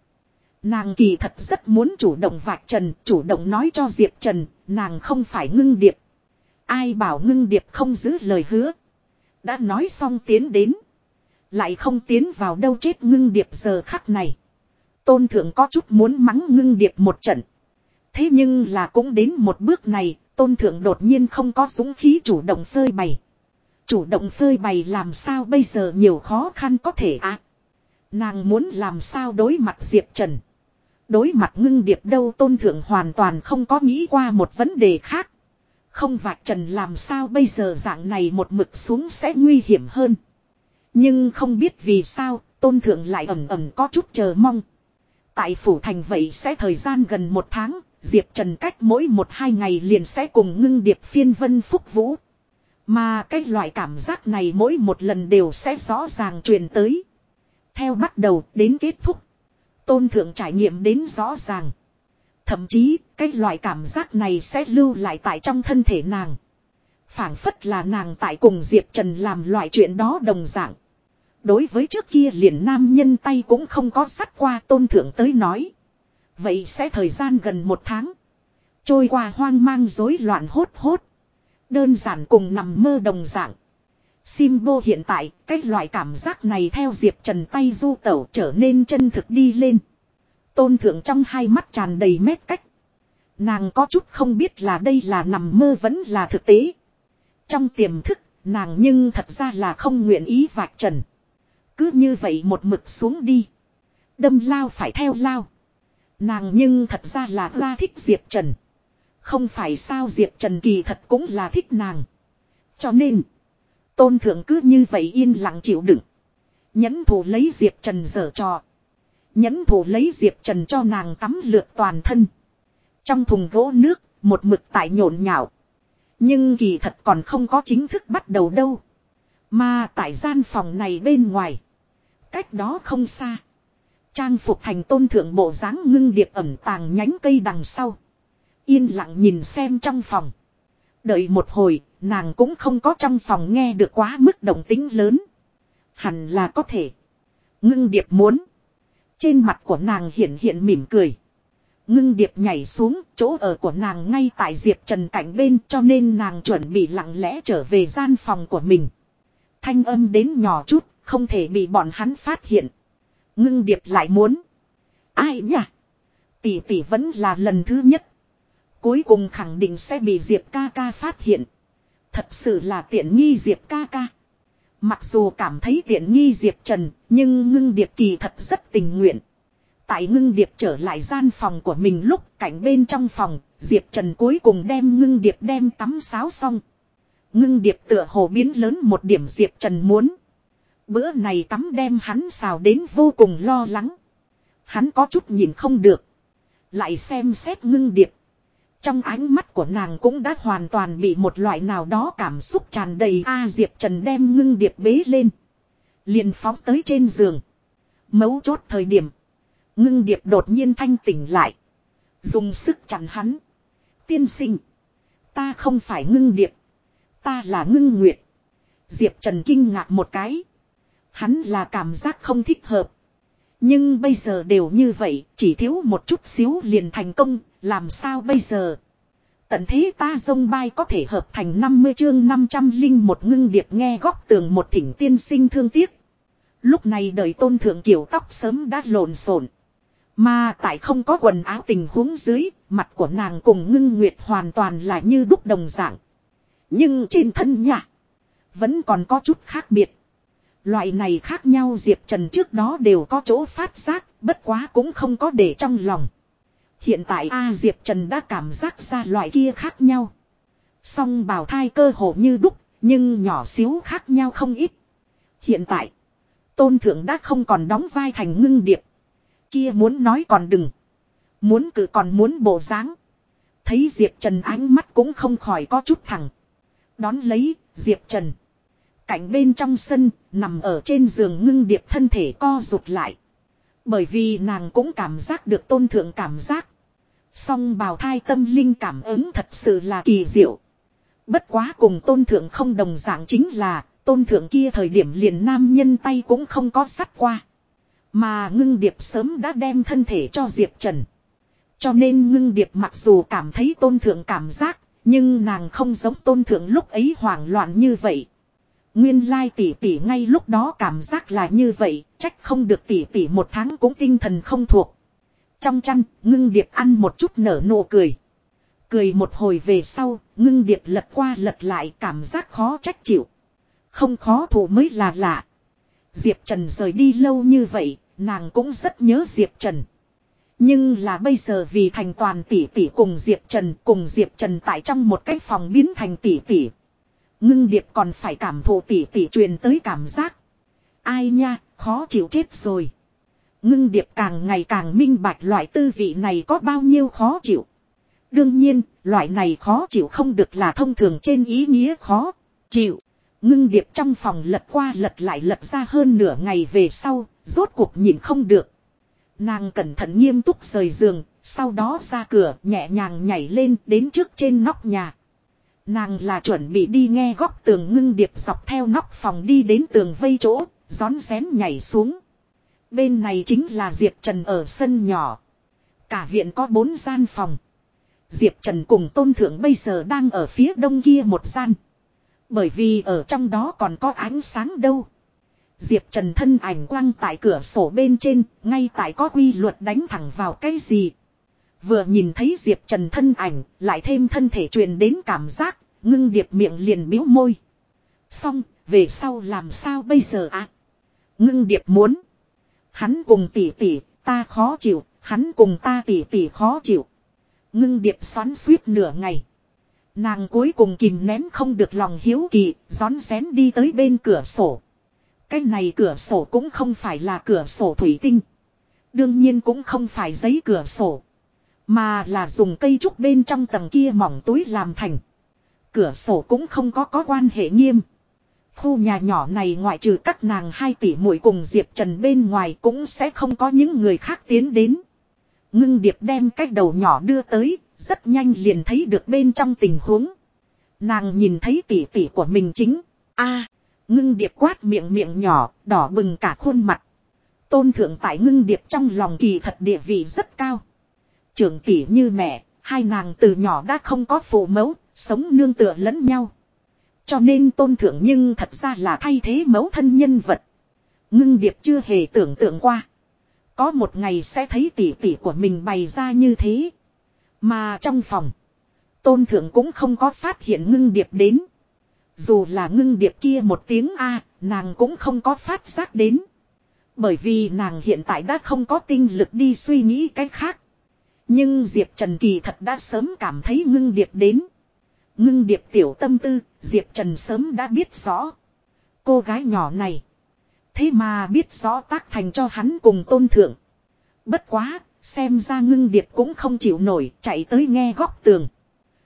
Nàng kỳ thật rất muốn chủ động vạch trần, chủ động nói cho Diệp Trần, nàng không phải ngưng điệp. Ai bảo ngưng điệp không giữ lời hứa. Đã nói xong tiến đến. Lại không tiến vào đâu chết ngưng điệp giờ khắc này. Tôn thượng có chút muốn mắng ngưng điệp một trận. Thế nhưng là cũng đến một bước này, tôn thượng đột nhiên không có dũng khí chủ động phơi bày. Chủ động phơi bày làm sao bây giờ nhiều khó khăn có thể ạ. À? Nàng muốn làm sao đối mặt Diệp Trần. Đối mặt ngưng điệp đâu tôn thượng hoàn toàn không có nghĩ qua một vấn đề khác. Không vạch trần làm sao bây giờ dạng này một mực xuống sẽ nguy hiểm hơn. Nhưng không biết vì sao, tôn thượng lại ẩm ẩm có chút chờ mong. Tại phủ thành vậy sẽ thời gian gần một tháng, Diệp Trần cách mỗi một hai ngày liền sẽ cùng ngưng điệp phiên vân phúc vũ. Mà cái loại cảm giác này mỗi một lần đều sẽ rõ ràng truyền tới. Theo bắt đầu đến kết thúc. Tôn thượng trải nghiệm đến rõ ràng. Thậm chí, cái loại cảm giác này sẽ lưu lại tại trong thân thể nàng. phảng phất là nàng tại cùng Diệp Trần làm loại chuyện đó đồng dạng. Đối với trước kia liền nam nhân tay cũng không có sắt qua tôn thượng tới nói. Vậy sẽ thời gian gần một tháng. Trôi qua hoang mang rối loạn hốt hốt. Đơn giản cùng nằm mơ đồng dạng. Simbo hiện tại, cái loại cảm giác này theo Diệp Trần tay du tẩu trở nên chân thực đi lên. Tôn thượng trong hai mắt tràn đầy mét cách. Nàng có chút không biết là đây là nằm mơ vẫn là thực tế. Trong tiềm thức, nàng nhưng thật ra là không nguyện ý vạch trần. Cứ như vậy một mực xuống đi. Đâm lao phải theo lao. Nàng nhưng thật ra là ra thích Diệp Trần. Không phải sao Diệp Trần kỳ thật cũng là thích nàng. Cho nên, tôn thượng cứ như vậy yên lặng chịu đựng. Nhẫn thủ lấy Diệp Trần dở trò. Nhẫn thủ lấy Diệp Trần cho nàng tắm lượt toàn thân. Trong thùng gỗ nước, một mực tại nhộn nhạo. Nhưng kỳ thật còn không có chính thức bắt đầu đâu. Mà tại gian phòng này bên ngoài. Cách đó không xa. Trang phục thành tôn thượng bộ dáng ngưng điệp ẩm tàng nhánh cây đằng sau. Yên lặng nhìn xem trong phòng. Đợi một hồi, nàng cũng không có trong phòng nghe được quá mức động tính lớn. Hẳn là có thể. Ngưng điệp muốn. Trên mặt của nàng hiện hiện mỉm cười. Ngưng điệp nhảy xuống, chỗ ở của nàng ngay tại Diệp Trần cạnh bên cho nên nàng chuẩn bị lặng lẽ trở về gian phòng của mình. Thanh âm đến nhỏ chút, không thể bị bọn hắn phát hiện. Ngưng điệp lại muốn. Ai nhỉ? Tỷ tỷ vẫn là lần thứ nhất. Cuối cùng khẳng định sẽ bị Diệp ca ca phát hiện. Thật sự là tiện nghi Diệp ca ca. Mặc dù cảm thấy tiện nghi Diệp Trần, nhưng ngưng điệp kỳ thật rất tình nguyện. Tại ngưng điệp trở lại gian phòng của mình lúc cảnh bên trong phòng, Diệp Trần cuối cùng đem ngưng điệp đem tắm sáo xong. Ngưng điệp tựa hồ biến lớn một điểm Diệp Trần muốn. Bữa này tắm đem hắn xào đến vô cùng lo lắng. Hắn có chút nhìn không được. Lại xem xét ngưng điệp. Trong ánh mắt của nàng cũng đã hoàn toàn bị một loại nào đó cảm xúc tràn đầy A Diệp Trần đem ngưng điệp bế lên. liền phóng tới trên giường. Mấu chốt thời điểm. Ngưng điệp đột nhiên thanh tỉnh lại. Dùng sức chặn hắn. Tiên sinh. Ta không phải ngưng điệp. Ta là ngưng nguyệt. Diệp Trần kinh ngạc một cái. Hắn là cảm giác không thích hợp. Nhưng bây giờ đều như vậy, chỉ thiếu một chút xíu liền thành công, làm sao bây giờ? Tận thế ta dông bay có thể hợp thành 50 chương 500 linh một ngưng điệp nghe góc tường một thỉnh tiên sinh thương tiếc. Lúc này đời tôn thượng kiểu tóc sớm đã lộn xộn Mà tại không có quần áo tình huống dưới, mặt của nàng cùng ngưng nguyệt hoàn toàn là như đúc đồng dạng. Nhưng trên thân nhà, vẫn còn có chút khác biệt. Loại này khác nhau Diệp Trần trước đó đều có chỗ phát giác, bất quá cũng không có để trong lòng. Hiện tại A Diệp Trần đã cảm giác ra loại kia khác nhau. Song bào thai cơ hồ như đúc, nhưng nhỏ xíu khác nhau không ít. Hiện tại, tôn thượng đã không còn đóng vai thành ngưng điệp. Kia muốn nói còn đừng. Muốn cử còn muốn bộ dáng. Thấy Diệp Trần ánh mắt cũng không khỏi có chút thẳng. Đón lấy, Diệp Trần. Cạnh bên trong sân, nằm ở trên giường ngưng điệp thân thể co rụt lại. Bởi vì nàng cũng cảm giác được tôn thượng cảm giác. Song bào thai tâm linh cảm ứng thật sự là kỳ diệu. Bất quá cùng tôn thượng không đồng dạng chính là, tôn thượng kia thời điểm liền nam nhân tay cũng không có sắt qua. Mà ngưng điệp sớm đã đem thân thể cho Diệp Trần. Cho nên ngưng điệp mặc dù cảm thấy tôn thượng cảm giác, nhưng nàng không giống tôn thượng lúc ấy hoảng loạn như vậy. Nguyên lai tỷ tỷ ngay lúc đó cảm giác là như vậy, trách không được tỷ tỷ một tháng cũng tinh thần không thuộc. Trong chăn, ngưng điệp ăn một chút nở nụ cười. Cười một hồi về sau, ngưng điệp lật qua lật lại cảm giác khó trách chịu. Không khó thủ mới là lạ. Diệp Trần rời đi lâu như vậy, nàng cũng rất nhớ Diệp Trần. Nhưng là bây giờ vì thành toàn tỷ tỷ cùng Diệp Trần cùng Diệp Trần tại trong một cái phòng biến thành tỷ tỷ. Ngưng điệp còn phải cảm thụ tỷ tỷ truyền tới cảm giác. Ai nha, khó chịu chết rồi. Ngưng điệp càng ngày càng minh bạch loại tư vị này có bao nhiêu khó chịu. Đương nhiên, loại này khó chịu không được là thông thường trên ý nghĩa khó chịu. Ngưng điệp trong phòng lật qua lật lại lật ra hơn nửa ngày về sau, rốt cuộc nhìn không được. Nàng cẩn thận nghiêm túc rời giường, sau đó ra cửa nhẹ nhàng nhảy lên đến trước trên nóc nhà. Nàng là chuẩn bị đi nghe góc tường ngưng điệp dọc theo nóc phòng đi đến tường vây chỗ, gión xén nhảy xuống. Bên này chính là Diệp Trần ở sân nhỏ. Cả viện có bốn gian phòng. Diệp Trần cùng Tôn Thượng bây giờ đang ở phía đông kia một gian. Bởi vì ở trong đó còn có ánh sáng đâu. Diệp Trần thân ảnh quăng tại cửa sổ bên trên, ngay tại có quy luật đánh thẳng vào cái gì. Vừa nhìn thấy Diệp Trần thân ảnh, lại thêm thân thể truyền đến cảm giác, ngưng điệp miệng liền biếu môi. Xong, về sau làm sao bây giờ ạ? À? Ngưng điệp muốn. Hắn cùng tỷ tỷ, ta khó chịu, hắn cùng ta tỷ tỷ khó chịu. Ngưng điệp xoắn suýt nửa ngày. Nàng cuối cùng kìm nén không được lòng hiếu kỳ, gión xén đi tới bên cửa sổ. Cái này cửa sổ cũng không phải là cửa sổ thủy tinh. Đương nhiên cũng không phải giấy cửa sổ. Mà là dùng cây trúc bên trong tầng kia mỏng túi làm thành. Cửa sổ cũng không có có quan hệ nghiêm. Khu nhà nhỏ này ngoại trừ các nàng hai tỷ muội cùng Diệp Trần bên ngoài cũng sẽ không có những người khác tiến đến. Ngưng điệp đem cái đầu nhỏ đưa tới, rất nhanh liền thấy được bên trong tình huống. Nàng nhìn thấy tỷ tỷ của mình chính. a ngưng điệp quát miệng miệng nhỏ, đỏ bừng cả khuôn mặt. Tôn thượng tại ngưng điệp trong lòng kỳ thật địa vị rất cao. Trưởng tỷ như mẹ, hai nàng từ nhỏ đã không có phụ mẫu, sống nương tựa lẫn nhau. Cho nên tôn thượng nhưng thật ra là thay thế mẫu thân nhân vật. Ngưng điệp chưa hề tưởng tượng qua. Có một ngày sẽ thấy tỷ tỷ của mình bày ra như thế. Mà trong phòng. Tôn thượng cũng không có phát hiện ngưng điệp đến. Dù là ngưng điệp kia một tiếng A, nàng cũng không có phát giác đến. Bởi vì nàng hiện tại đã không có tinh lực đi suy nghĩ cái khác. Nhưng Diệp Trần Kỳ thật đã sớm cảm thấy ngưng điệp đến. Ngưng điệp tiểu tâm tư, Diệp Trần sớm đã biết rõ. Cô gái nhỏ này. Thế mà biết rõ tác thành cho hắn cùng tôn thượng. Bất quá, xem ra ngưng điệp cũng không chịu nổi, chạy tới nghe góc tường.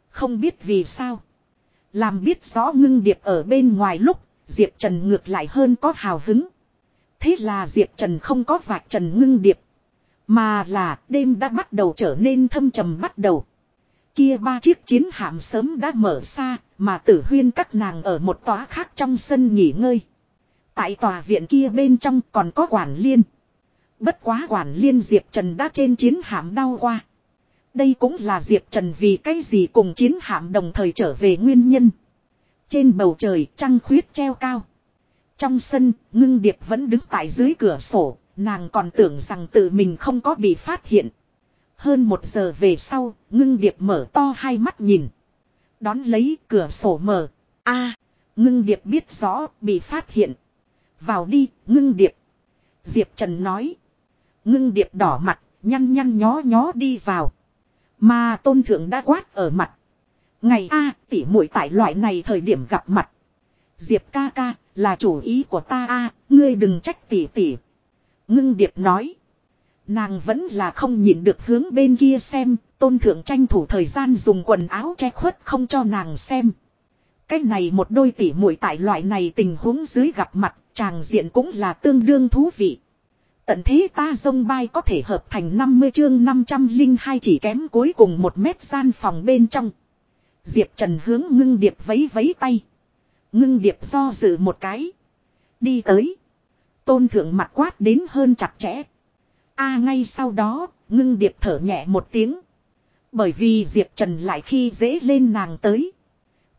Không biết vì sao. Làm biết rõ ngưng điệp ở bên ngoài lúc, Diệp Trần ngược lại hơn có hào hứng. Thế là Diệp Trần không có vạch Trần ngưng điệp. Mà là đêm đã bắt đầu trở nên thâm trầm bắt đầu. Kia ba chiếc chiến hạm sớm đã mở xa, mà tử huyên các nàng ở một tòa khác trong sân nghỉ ngơi. Tại tòa viện kia bên trong còn có quản liên. Bất quá quản liên Diệp Trần đã trên chiến hạm đau qua. Đây cũng là Diệp Trần vì cái gì cùng chiến hạm đồng thời trở về nguyên nhân. Trên bầu trời trăng khuyết treo cao. Trong sân, ngưng điệp vẫn đứng tại dưới cửa sổ, nàng còn tưởng rằng tự mình không có bị phát hiện. Hơn một giờ về sau, ngưng điệp mở to hai mắt nhìn. Đón lấy cửa sổ mở. a ngưng điệp biết rõ, bị phát hiện. Vào đi, ngưng điệp. Diệp Trần nói. Ngưng điệp đỏ mặt, nhăn nhăn nhó nhó đi vào. Mà tôn thượng đã quát ở mặt. Ngày A tỉ muội tại loại này thời điểm gặp mặt. Diệp ca ca là chủ ý của ta A ngươi đừng trách tỉ tỉ. Ngưng điệp nói. Nàng vẫn là không nhìn được hướng bên kia xem. Tôn thượng tranh thủ thời gian dùng quần áo che khuất không cho nàng xem. Cái này một đôi tỉ muội tại loại này tình huống dưới gặp mặt. chàng diện cũng là tương đương thú vị. Tận thế ta dông bay có thể hợp thành 50 chương 502 chỉ kém cuối cùng một mét gian phòng bên trong. Diệp Trần hướng ngưng điệp vấy vấy tay. Ngưng điệp do dự một cái. Đi tới. Tôn thượng mặt quát đến hơn chặt chẽ. a ngay sau đó, ngưng điệp thở nhẹ một tiếng. Bởi vì Diệp Trần lại khi dễ lên nàng tới.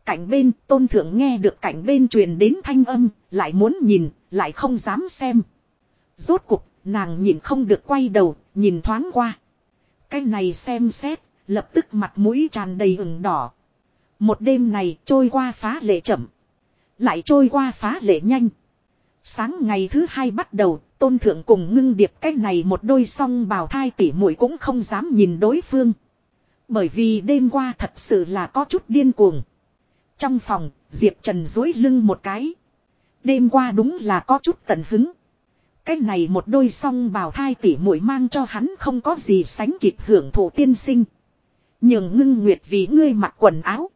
Cảnh bên tôn thượng nghe được cảnh bên truyền đến thanh âm, lại muốn nhìn, lại không dám xem. Rốt cuộc Nàng nhìn không được quay đầu, nhìn thoáng qua. Cái này xem xét, lập tức mặt mũi tràn đầy ửng đỏ. Một đêm này trôi qua phá lệ chậm. Lại trôi qua phá lệ nhanh. Sáng ngày thứ hai bắt đầu, tôn thượng cùng ngưng điệp cái này một đôi song bào thai tỉ mũi cũng không dám nhìn đối phương. Bởi vì đêm qua thật sự là có chút điên cuồng. Trong phòng, Diệp Trần dối lưng một cái. Đêm qua đúng là có chút tận hứng. Cái này một đôi song bào thai tỉ mũi mang cho hắn không có gì sánh kịp hưởng thụ tiên sinh. Nhường ngưng nguyệt vì ngươi mặc quần áo.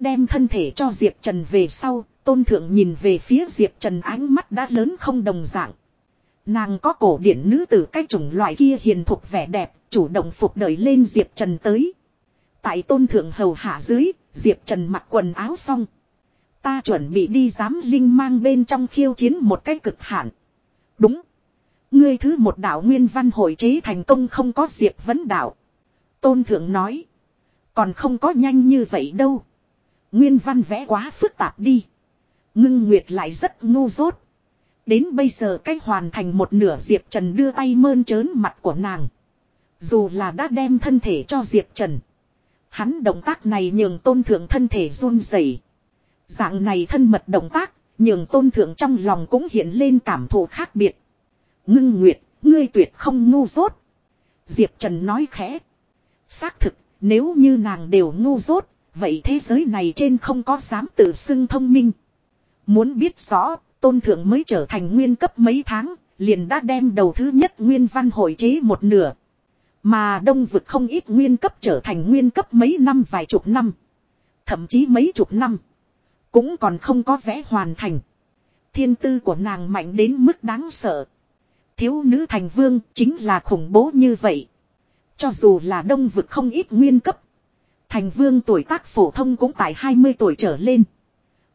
Đem thân thể cho Diệp Trần về sau, tôn thượng nhìn về phía Diệp Trần ánh mắt đã lớn không đồng dạng. Nàng có cổ điển nữ tử cái chủng loại kia hiền thục vẻ đẹp, chủ động phục đợi lên Diệp Trần tới. Tại tôn thượng hầu hạ dưới, Diệp Trần mặc quần áo xong. Ta chuẩn bị đi giám linh mang bên trong khiêu chiến một cái cực hạn. Đúng. Ngươi thứ một đạo nguyên văn hội chế thành công không có Diệp vấn đạo. Tôn thượng nói. Còn không có nhanh như vậy đâu. Nguyên văn vẽ quá phức tạp đi. Ngưng Nguyệt lại rất ngu dốt. Đến bây giờ cách hoàn thành một nửa Diệp Trần đưa tay mơn trớn mặt của nàng. Dù là đã đem thân thể cho Diệp Trần. Hắn động tác này nhường tôn thượng thân thể run rẩy. Dạng này thân mật động tác, nhường tôn thượng trong lòng cũng hiện lên cảm thụ khác biệt. Ngưng Nguyệt, ngươi tuyệt không ngu dốt. Diệp Trần nói khẽ. Xác thực, nếu như nàng đều ngu dốt, vậy thế giới này trên không có dám tự xưng thông minh. Muốn biết rõ, tôn thượng mới trở thành nguyên cấp mấy tháng, liền đã đem đầu thứ nhất nguyên văn hội chế một nửa. Mà đông vực không ít nguyên cấp trở thành nguyên cấp mấy năm vài chục năm. Thậm chí mấy chục năm. Cũng còn không có vẽ hoàn thành. Thiên tư của nàng mạnh đến mức đáng sợ. Thiếu nữ thành vương chính là khủng bố như vậy. Cho dù là đông vực không ít nguyên cấp. Thành vương tuổi tác phổ thông cũng tại 20 tuổi trở lên.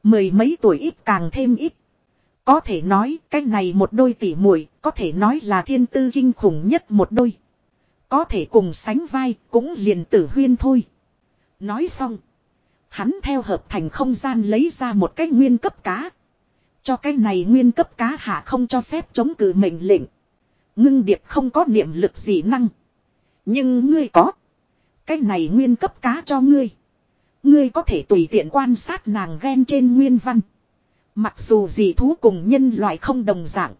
Mười mấy tuổi ít càng thêm ít. Có thể nói, cái này một đôi tỷ muội, có thể nói là thiên tư kinh khủng nhất một đôi. Có thể cùng sánh vai, cũng liền tử huyên thôi. Nói xong. Hắn theo hợp thành không gian lấy ra một cái nguyên cấp cá. Cho cái này nguyên cấp cá hạ không cho phép chống cự mệnh lệnh. Ngưng điệp không có niệm lực gì năng. Nhưng ngươi có. Cái này nguyên cấp cá cho ngươi. Ngươi có thể tùy tiện quan sát nàng ghen trên nguyên văn. Mặc dù dị thú cùng nhân loại không đồng dạng.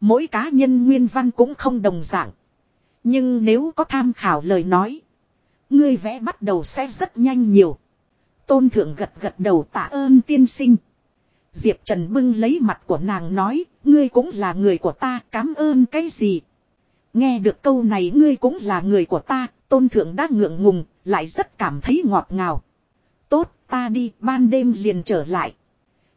Mỗi cá nhân nguyên văn cũng không đồng dạng. Nhưng nếu có tham khảo lời nói. Ngươi vẽ bắt đầu sẽ rất nhanh nhiều. Tôn thượng gật gật đầu tạ ơn tiên sinh. Diệp Trần bưng lấy mặt của nàng nói, ngươi cũng là người của ta, cảm ơn cái gì? Nghe được câu này ngươi cũng là người của ta, tôn thượng đã ngượng ngùng, lại rất cảm thấy ngọt ngào. Tốt, ta đi, ban đêm liền trở lại.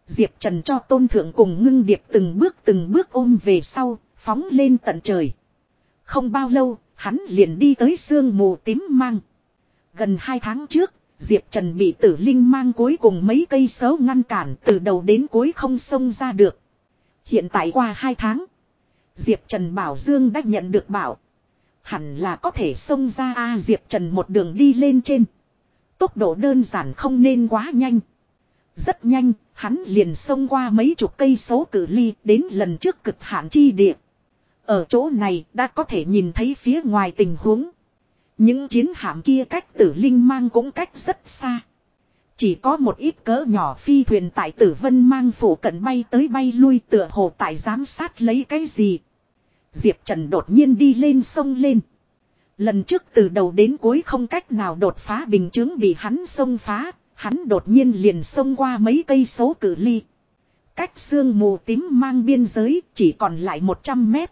Diệp Trần cho tôn thượng cùng ngưng điệp từng bước từng bước ôm về sau, phóng lên tận trời. Không bao lâu, hắn liền đi tới sương mù tím mang. Gần hai tháng trước, Diệp Trần bị tử linh mang cuối cùng mấy cây sấu ngăn cản từ đầu đến cuối không xông ra được. Hiện tại qua hai tháng, Diệp Trần Bảo Dương đã nhận được bảo. Hẳn là có thể xông ra A Diệp Trần một đường đi lên trên. Tốc độ đơn giản không nên quá nhanh. Rất nhanh, hắn liền xông qua mấy chục cây số cử ly đến lần trước cực hạn chi địa. Ở chỗ này đã có thể nhìn thấy phía ngoài tình huống. Những chiến hạm kia cách tử linh mang cũng cách rất xa. Chỉ có một ít cỡ nhỏ phi thuyền tại tử vân mang phủ cận bay tới bay lui tựa hồ tại giám sát lấy cái gì. Diệp Trần đột nhiên đi lên sông lên. Lần trước từ đầu đến cuối không cách nào đột phá bình chứng bị hắn xông phá, hắn đột nhiên liền xông qua mấy cây số cử ly. Cách xương mù tím mang biên giới chỉ còn lại 100 mét.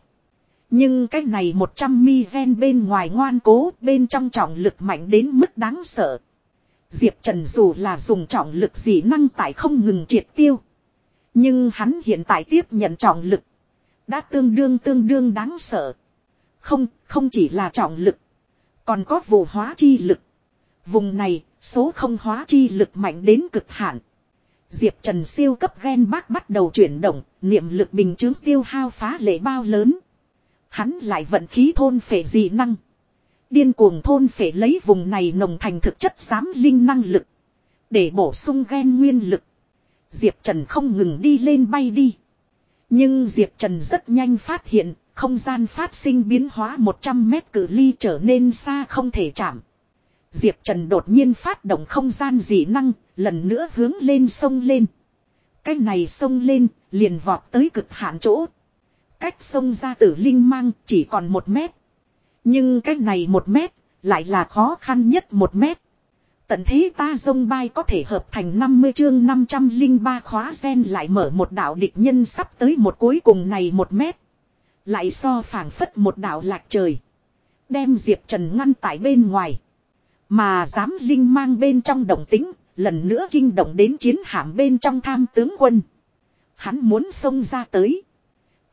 Nhưng cái này 100 mi gen bên ngoài ngoan cố bên trong trọng lực mạnh đến mức đáng sợ. Diệp Trần dù là dùng trọng lực gì năng tại không ngừng triệt tiêu. Nhưng hắn hiện tại tiếp nhận trọng lực. Đã tương đương tương đương đáng sợ. Không, không chỉ là trọng lực. Còn có vụ hóa chi lực. Vùng này, số không hóa chi lực mạnh đến cực hạn. Diệp Trần siêu cấp gen bác bắt đầu chuyển động, niệm lực bình chứng tiêu hao phá lệ bao lớn. Hắn lại vận khí thôn phệ dị năng. Điên cuồng thôn phệ lấy vùng này nồng thành thực chất xám linh năng lực. Để bổ sung gen nguyên lực. Diệp Trần không ngừng đi lên bay đi. Nhưng Diệp Trần rất nhanh phát hiện, không gian phát sinh biến hóa 100 mét cử ly trở nên xa không thể chạm. Diệp Trần đột nhiên phát động không gian dị năng, lần nữa hướng lên sông lên. Cái này sông lên, liền vọt tới cực hạn chỗ. Cách sông ra tử linh mang chỉ còn một mét. Nhưng cái này một mét lại là khó khăn nhất một mét. Tận thế ta dông bay có thể hợp thành 50 chương 503 khóa sen lại mở một đạo địch nhân sắp tới một cuối cùng này một mét. Lại so phảng phất một đạo lạc trời. Đem Diệp Trần ngăn tại bên ngoài. Mà dám linh mang bên trong động tính, lần nữa kinh động đến chiến hạm bên trong tham tướng quân. Hắn muốn xông ra tới.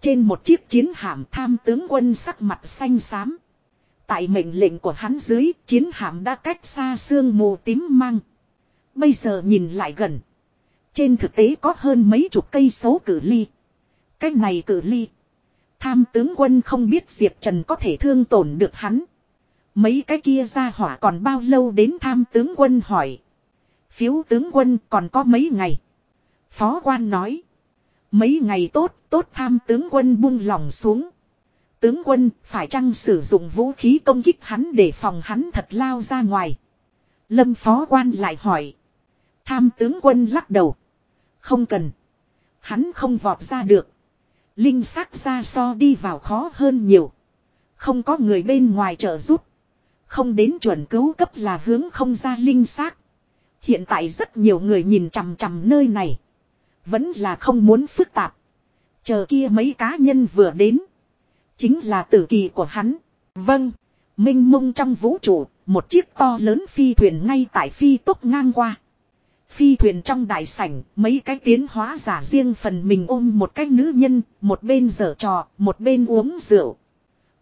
Trên một chiếc chiến hạm tham tướng quân sắc mặt xanh xám. Tại mệnh lệnh của hắn dưới, chiến hạm đã cách xa sương mù tím mang. Bây giờ nhìn lại gần. Trên thực tế có hơn mấy chục cây số cử ly. Cái này cử ly. Tham tướng quân không biết Diệp Trần có thể thương tổn được hắn. Mấy cái kia ra hỏa còn bao lâu đến tham tướng quân hỏi. Phiếu tướng quân còn có mấy ngày. Phó quan nói. Mấy ngày tốt, tốt tham tướng quân buông lòng xuống. Tướng quân phải chăng sử dụng vũ khí công kích hắn để phòng hắn thật lao ra ngoài. Lâm phó quan lại hỏi. Tham tướng quân lắc đầu. Không cần. Hắn không vọt ra được. Linh sắc ra so đi vào khó hơn nhiều. Không có người bên ngoài trợ giúp. Không đến chuẩn cứu cấp là hướng không ra linh xác. Hiện tại rất nhiều người nhìn chằm chằm nơi này. Vẫn là không muốn phức tạp. Chờ kia mấy cá nhân vừa đến. Chính là tử kỳ của hắn. Vâng. Minh mông trong vũ trụ. Một chiếc to lớn phi thuyền ngay tại phi tốc ngang qua. Phi thuyền trong đại sảnh, mấy cái tiến hóa giả riêng phần mình ôm một cái nữ nhân, một bên dở trò, một bên uống rượu.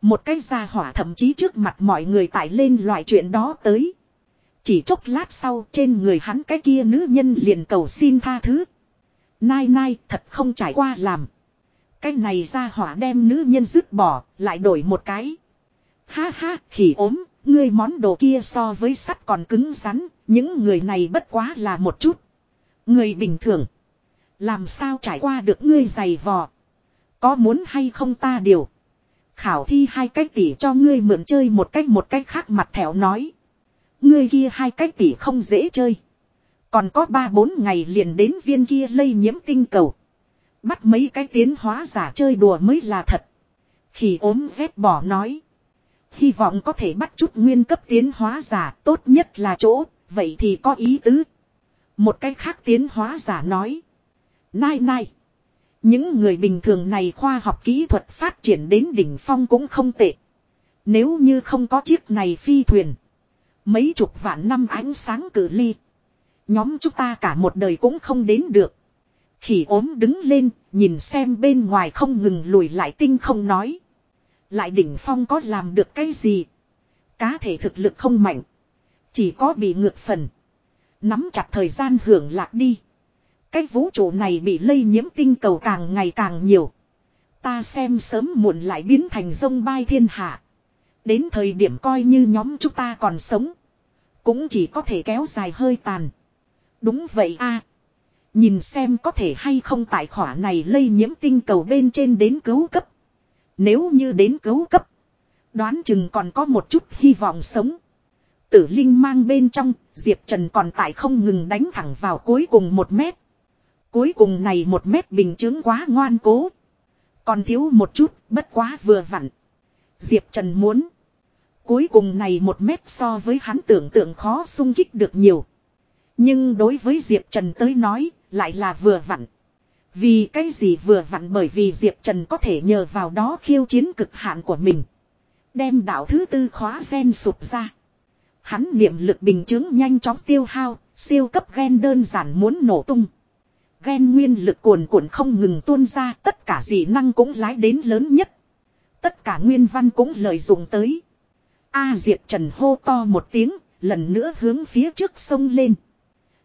Một cái gia hỏa thậm chí trước mặt mọi người tải lên loại chuyện đó tới. Chỉ chốc lát sau trên người hắn cái kia nữ nhân liền cầu xin tha thứ. Nai nai thật không trải qua làm. Cái này gia hỏa đem nữ nhân dứt bỏ, lại đổi một cái. Ha ha, khỉ ốm, ngươi món đồ kia so với sắt còn cứng rắn, những người này bất quá là một chút. Người bình thường. Làm sao trải qua được ngươi giày vò. Có muốn hay không ta điều. Khảo thi hai cách tỷ cho ngươi mượn chơi một cách một cách khác mặt thẻo nói. Ngươi kia hai cách tỷ không dễ chơi. Còn có ba bốn ngày liền đến viên kia lây nhiễm tinh cầu. Bắt mấy cái tiến hóa giả chơi đùa mới là thật. Khi ốm dép bỏ nói. Hy vọng có thể bắt chút nguyên cấp tiến hóa giả tốt nhất là chỗ, vậy thì có ý tứ. Một cách khác tiến hóa giả nói. Nai nai. Những người bình thường này khoa học kỹ thuật phát triển đến đỉnh phong cũng không tệ. Nếu như không có chiếc này phi thuyền. Mấy chục vạn năm ánh sáng cử ly. Nhóm chúng ta cả một đời cũng không đến được. Khỉ ốm đứng lên, nhìn xem bên ngoài không ngừng lùi lại tinh không nói. Lại đỉnh phong có làm được cái gì? Cá thể thực lực không mạnh. Chỉ có bị ngược phần. Nắm chặt thời gian hưởng lạc đi. Cái vũ trụ này bị lây nhiễm tinh cầu càng ngày càng nhiều. Ta xem sớm muộn lại biến thành sông bay thiên hạ. Đến thời điểm coi như nhóm chúng ta còn sống. Cũng chỉ có thể kéo dài hơi tàn. Đúng vậy a Nhìn xem có thể hay không tại khỏa này lây nhiễm tinh cầu bên trên đến cứu cấp. Nếu như đến cấu cấp. Đoán chừng còn có một chút hy vọng sống. Tử Linh mang bên trong, Diệp Trần còn tại không ngừng đánh thẳng vào cuối cùng một mét. Cuối cùng này một mét bình chứng quá ngoan cố. Còn thiếu một chút, bất quá vừa vặn. Diệp Trần muốn. Cuối cùng này một mét so với hắn tưởng tượng khó sung kích được nhiều. Nhưng đối với Diệp Trần tới nói, lại là vừa vặn. Vì cái gì vừa vặn bởi vì Diệp Trần có thể nhờ vào đó khiêu chiến cực hạn của mình. Đem đạo thứ tư khóa sen sụp ra. Hắn niệm lực bình chứng nhanh chóng tiêu hao, siêu cấp gen đơn giản muốn nổ tung. Gen nguyên lực cuồn cuộn không ngừng tuôn ra, tất cả dị năng cũng lái đến lớn nhất. Tất cả nguyên văn cũng lợi dụng tới. A Diệp Trần hô to một tiếng, lần nữa hướng phía trước sông lên.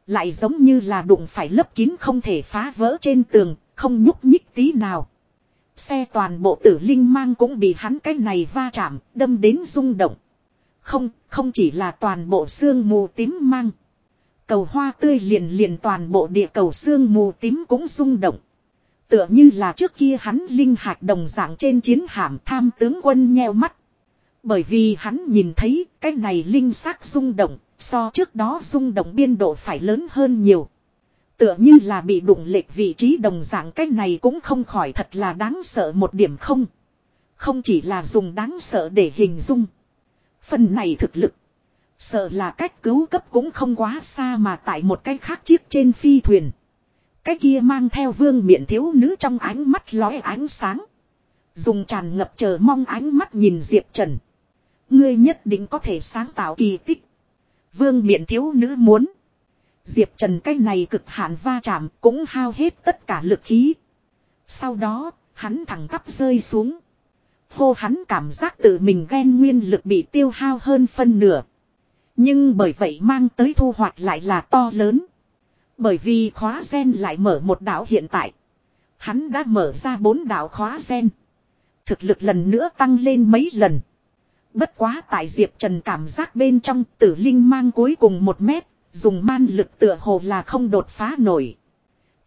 Lại giống như là đụng phải lớp kín không thể phá vỡ trên tường, không nhúc nhích tí nào. Xe toàn bộ tử linh mang cũng bị hắn cái này va chạm, đâm đến rung động. Không, không chỉ là toàn bộ xương mù tím mang. Cầu hoa tươi liền liền toàn bộ địa cầu xương mù tím cũng rung động. Tựa như là trước kia hắn linh hạt đồng dạng trên chiến hạm tham tướng quân nheo mắt. Bởi vì hắn nhìn thấy cái này linh sắc rung động, so trước đó rung động biên độ phải lớn hơn nhiều. Tựa như là bị đụng lệch vị trí đồng dạng cái này cũng không khỏi thật là đáng sợ một điểm không. Không chỉ là dùng đáng sợ để hình dung. Phần này thực lực. Sợ là cách cứu cấp cũng không quá xa mà tại một cái khác chiếc trên phi thuyền. Cái kia mang theo vương miện thiếu nữ trong ánh mắt lóe ánh sáng. Dùng tràn ngập chờ mong ánh mắt nhìn Diệp Trần. Ngươi nhất định có thể sáng tạo kỳ tích. Vương miện thiếu nữ muốn. Diệp Trần cái này cực hạn va chạm cũng hao hết tất cả lực khí. Sau đó, hắn thẳng tắp rơi xuống. khô hắn cảm giác tự mình ghen nguyên lực bị tiêu hao hơn phân nửa. Nhưng bởi vậy mang tới thu hoạch lại là to lớn. Bởi vì khóa sen lại mở một đảo hiện tại. Hắn đã mở ra bốn đảo khóa sen Thực lực lần nữa tăng lên mấy lần. Bất quá tại Diệp Trần cảm giác bên trong tử linh mang cuối cùng một mét, dùng man lực tựa hồ là không đột phá nổi.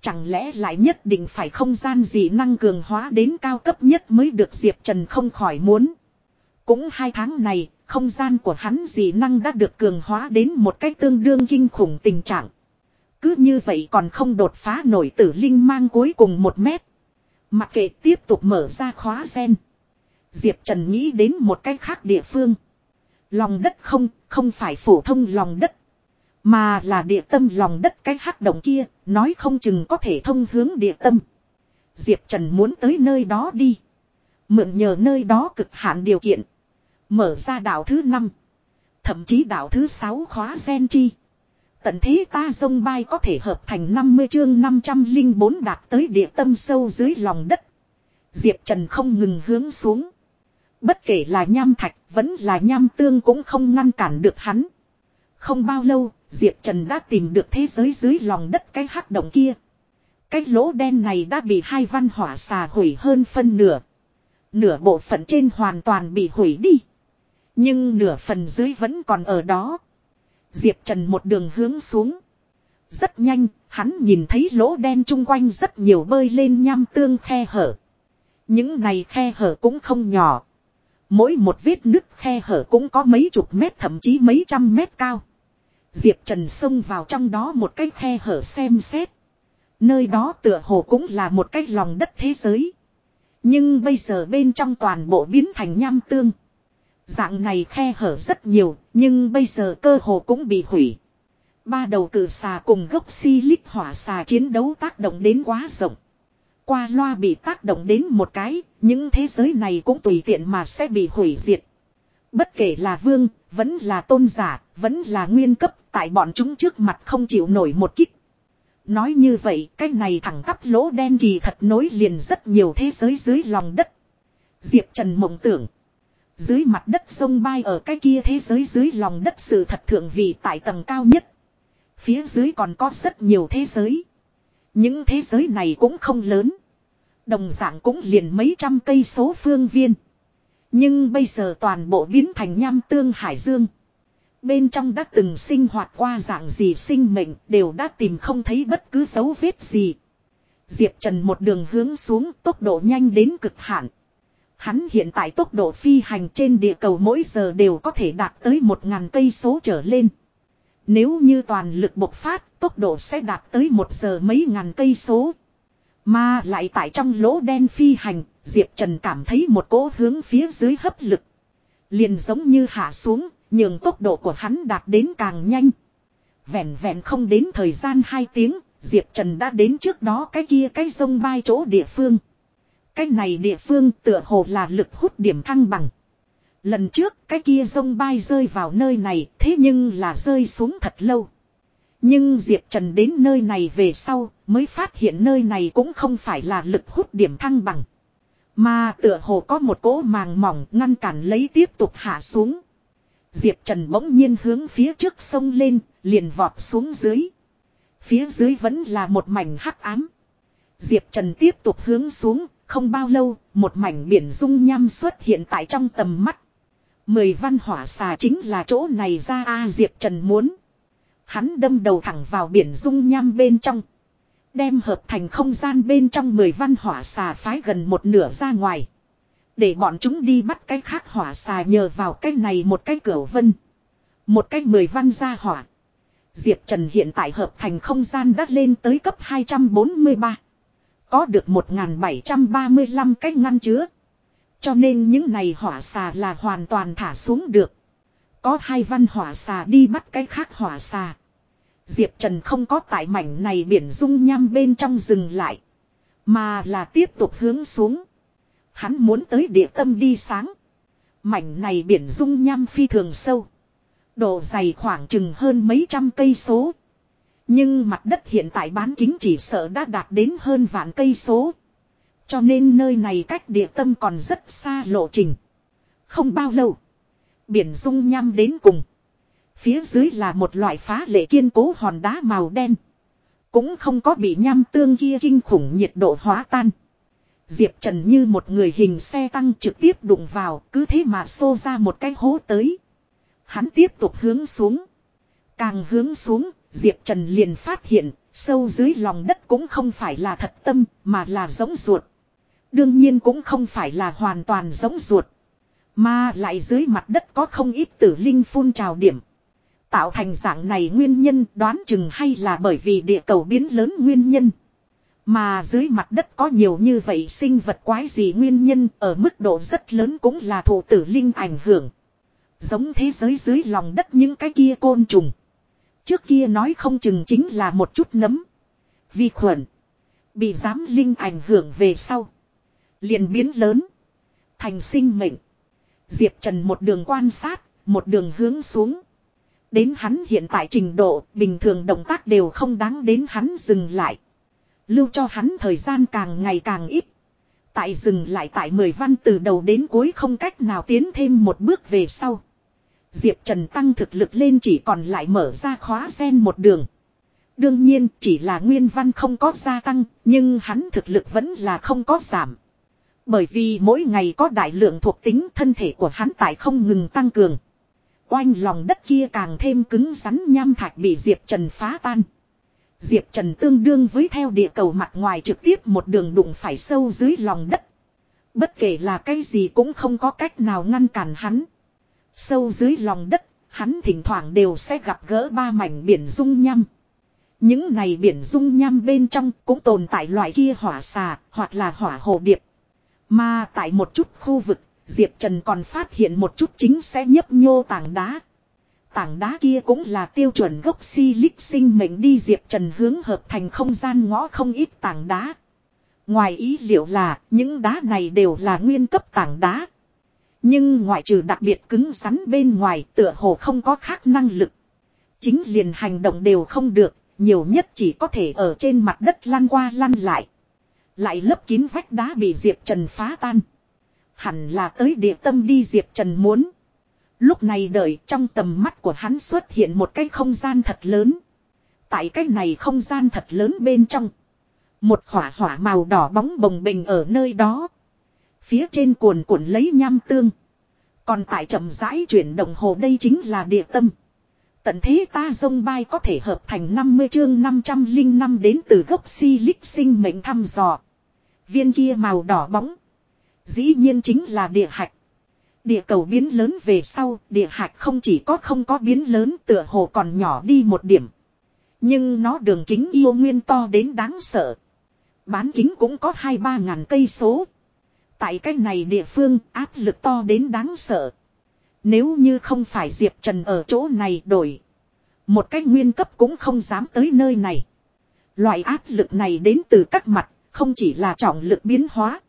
Chẳng lẽ lại nhất định phải không gian gì năng cường hóa đến cao cấp nhất mới được Diệp Trần không khỏi muốn. Cũng hai tháng này, không gian của hắn dị năng đã được cường hóa đến một cách tương đương kinh khủng tình trạng. Cứ như vậy còn không đột phá nổi tử linh mang cuối cùng một mét. Mặc kệ tiếp tục mở ra khóa sen. Diệp Trần nghĩ đến một cách khác địa phương. Lòng đất không, không phải phổ thông lòng đất. Mà là địa tâm lòng đất cái hắc động kia, nói không chừng có thể thông hướng địa tâm. Diệp Trần muốn tới nơi đó đi. Mượn nhờ nơi đó cực hạn điều kiện. Mở ra đảo thứ 5. Thậm chí đảo thứ 6 khóa gen chi. Tận thế ta sông bay có thể hợp thành 50 chương 504 đạt tới địa tâm sâu dưới lòng đất. Diệp Trần không ngừng hướng xuống. Bất kể là nham thạch vẫn là nham tương cũng không ngăn cản được hắn. Không bao lâu, Diệp Trần đã tìm được thế giới dưới lòng đất cái hắc động kia. Cái lỗ đen này đã bị hai văn hỏa xà hủy hơn phân nửa. Nửa bộ phận trên hoàn toàn bị hủy đi. Nhưng nửa phần dưới vẫn còn ở đó. Diệp Trần một đường hướng xuống. Rất nhanh, hắn nhìn thấy lỗ đen chung quanh rất nhiều bơi lên nham tương khe hở. Những này khe hở cũng không nhỏ. Mỗi một vết nứt khe hở cũng có mấy chục mét thậm chí mấy trăm mét cao. Diệp Trần xông vào trong đó một cái khe hở xem xét. Nơi đó tựa hồ cũng là một cái lòng đất thế giới. Nhưng bây giờ bên trong toàn bộ biến thành nham tương. Dạng này khe hở rất nhiều, nhưng bây giờ cơ hồ cũng bị hủy. Ba đầu cử xà cùng gốc si lít hỏa xà chiến đấu tác động đến quá rộng. Qua loa bị tác động đến một cái, những thế giới này cũng tùy tiện mà sẽ bị hủy diệt. Bất kể là vương, vẫn là tôn giả, vẫn là nguyên cấp, tại bọn chúng trước mặt không chịu nổi một kích. Nói như vậy, cái này thẳng tắp lỗ đen kỳ thật nối liền rất nhiều thế giới dưới lòng đất. Diệp Trần mộng tưởng. Dưới mặt đất sông bay ở cái kia thế giới dưới lòng đất sự thật thượng vị tại tầng cao nhất. Phía dưới còn có rất nhiều thế giới. Những thế giới này cũng không lớn. Đồng dạng cũng liền mấy trăm cây số phương viên. Nhưng bây giờ toàn bộ biến thành nham tương hải dương. Bên trong đã từng sinh hoạt qua dạng gì sinh mệnh đều đã tìm không thấy bất cứ dấu vết gì. Diệp Trần một đường hướng xuống tốc độ nhanh đến cực hạn. Hắn hiện tại tốc độ phi hành trên địa cầu mỗi giờ đều có thể đạt tới một ngàn cây số trở lên. Nếu như toàn lực bộc phát, tốc độ sẽ đạt tới một giờ mấy ngàn cây số. Mà lại tại trong lỗ đen phi hành, Diệp Trần cảm thấy một cỗ hướng phía dưới hấp lực. Liền giống như hạ xuống, nhường tốc độ của hắn đạt đến càng nhanh. Vẹn vẹn không đến thời gian 2 tiếng, Diệp Trần đã đến trước đó cái kia cái sông bay chỗ địa phương. Cái này địa phương tựa hồ là lực hút điểm thăng bằng. Lần trước cái kia sông bay rơi vào nơi này thế nhưng là rơi xuống thật lâu. Nhưng Diệp Trần đến nơi này về sau mới phát hiện nơi này cũng không phải là lực hút điểm thăng bằng. Mà tựa hồ có một cỗ màng mỏng ngăn cản lấy tiếp tục hạ xuống. Diệp Trần bỗng nhiên hướng phía trước sông lên, liền vọt xuống dưới. Phía dưới vẫn là một mảnh hắc ám. Diệp Trần tiếp tục hướng xuống, không bao lâu, một mảnh biển dung nham xuất hiện tại trong tầm mắt. Mười văn hỏa xà chính là chỗ này ra a Diệp Trần muốn. Hắn đâm đầu thẳng vào biển dung nham bên trong. Đem hợp thành không gian bên trong mười văn hỏa xà phái gần một nửa ra ngoài. Để bọn chúng đi bắt cái khác hỏa xà nhờ vào cái này một cái cửa vân. Một cái mười văn ra hỏa. Diệp Trần hiện tại hợp thành không gian đã lên tới cấp 243. Có được 1735 cách ngăn chứa. Cho nên những này hỏa xà là hoàn toàn thả xuống được. Có hai văn hỏa xà đi bắt cái khác hỏa xà. Diệp Trần không có tại mảnh này biển dung nham bên trong dừng lại. Mà là tiếp tục hướng xuống. Hắn muốn tới địa tâm đi sáng. Mảnh này biển dung nham phi thường sâu. Độ dày khoảng chừng hơn mấy trăm cây số. Nhưng mặt đất hiện tại bán kính chỉ sợ đã đạt đến hơn vạn cây số. Cho nên nơi này cách địa tâm còn rất xa lộ trình. Không bao lâu. Biển dung nham đến cùng. Phía dưới là một loại phá lệ kiên cố hòn đá màu đen. Cũng không có bị nham tương kia kinh khủng nhiệt độ hóa tan. Diệp Trần như một người hình xe tăng trực tiếp đụng vào, cứ thế mà xô ra một cái hố tới. Hắn tiếp tục hướng xuống. Càng hướng xuống, Diệp Trần liền phát hiện, sâu dưới lòng đất cũng không phải là thật tâm, mà là giống ruột. Đương nhiên cũng không phải là hoàn toàn giống ruột. Mà lại dưới mặt đất có không ít tử linh phun trào điểm. Tạo thành dạng này nguyên nhân đoán chừng hay là bởi vì địa cầu biến lớn nguyên nhân. Mà dưới mặt đất có nhiều như vậy sinh vật quái gì nguyên nhân ở mức độ rất lớn cũng là thụ tử linh ảnh hưởng. Giống thế giới dưới lòng đất những cái kia côn trùng. Trước kia nói không chừng chính là một chút nấm. Vi khuẩn. Bị giám linh ảnh hưởng về sau. liền biến lớn. Thành sinh mệnh. Diệp Trần một đường quan sát, một đường hướng xuống. Đến hắn hiện tại trình độ, bình thường động tác đều không đáng đến hắn dừng lại. Lưu cho hắn thời gian càng ngày càng ít. Tại dừng lại tại mười văn từ đầu đến cuối không cách nào tiến thêm một bước về sau. Diệp Trần tăng thực lực lên chỉ còn lại mở ra khóa sen một đường. Đương nhiên chỉ là nguyên văn không có gia tăng, nhưng hắn thực lực vẫn là không có giảm. Bởi vì mỗi ngày có đại lượng thuộc tính thân thể của hắn tại không ngừng tăng cường. Oanh lòng đất kia càng thêm cứng rắn nham thạch bị Diệp Trần phá tan. Diệp Trần tương đương với theo địa cầu mặt ngoài trực tiếp một đường đụng phải sâu dưới lòng đất. Bất kể là cái gì cũng không có cách nào ngăn cản hắn. Sâu dưới lòng đất, hắn thỉnh thoảng đều sẽ gặp gỡ ba mảnh biển dung nham. Những này biển dung nham bên trong cũng tồn tại loại kia hỏa xà hoặc là hỏa hồ điệp. Mà tại một chút khu vực, Diệp Trần còn phát hiện một chút chính sẽ nhấp nhô tảng đá. Tảng đá kia cũng là tiêu chuẩn gốc si lích sinh mệnh đi Diệp Trần hướng hợp thành không gian ngõ không ít tảng đá. Ngoài ý liệu là những đá này đều là nguyên cấp tảng đá. Nhưng ngoại trừ đặc biệt cứng rắn bên ngoài tựa hồ không có khác năng lực. Chính liền hành động đều không được, nhiều nhất chỉ có thể ở trên mặt đất lăn qua lăn lại. Lại lấp kín vách đá bị Diệp Trần phá tan. Hẳn là tới địa tâm đi Diệp Trần muốn. Lúc này đợi trong tầm mắt của hắn xuất hiện một cái không gian thật lớn. Tại cái này không gian thật lớn bên trong. Một khỏa hỏa màu đỏ bóng bồng bềnh ở nơi đó. Phía trên cuồn cuộn lấy nham tương. Còn tại chậm rãi chuyển đồng hồ đây chính là địa tâm. Tận thế ta dông bay có thể hợp thành 50 chương 505 đến từ gốc si lích sinh mệnh thăm dò. Viên kia màu đỏ bóng. Dĩ nhiên chính là địa hạch. Địa cầu biến lớn về sau, địa hạch không chỉ có không có biến lớn tựa hồ còn nhỏ đi một điểm. Nhưng nó đường kính yêu nguyên to đến đáng sợ. Bán kính cũng có hai ba ngàn cây số. Tại cái này địa phương áp lực to đến đáng sợ. Nếu như không phải Diệp Trần ở chỗ này đổi. Một cách nguyên cấp cũng không dám tới nơi này. Loại áp lực này đến từ các mặt, không chỉ là trọng lực biến hóa.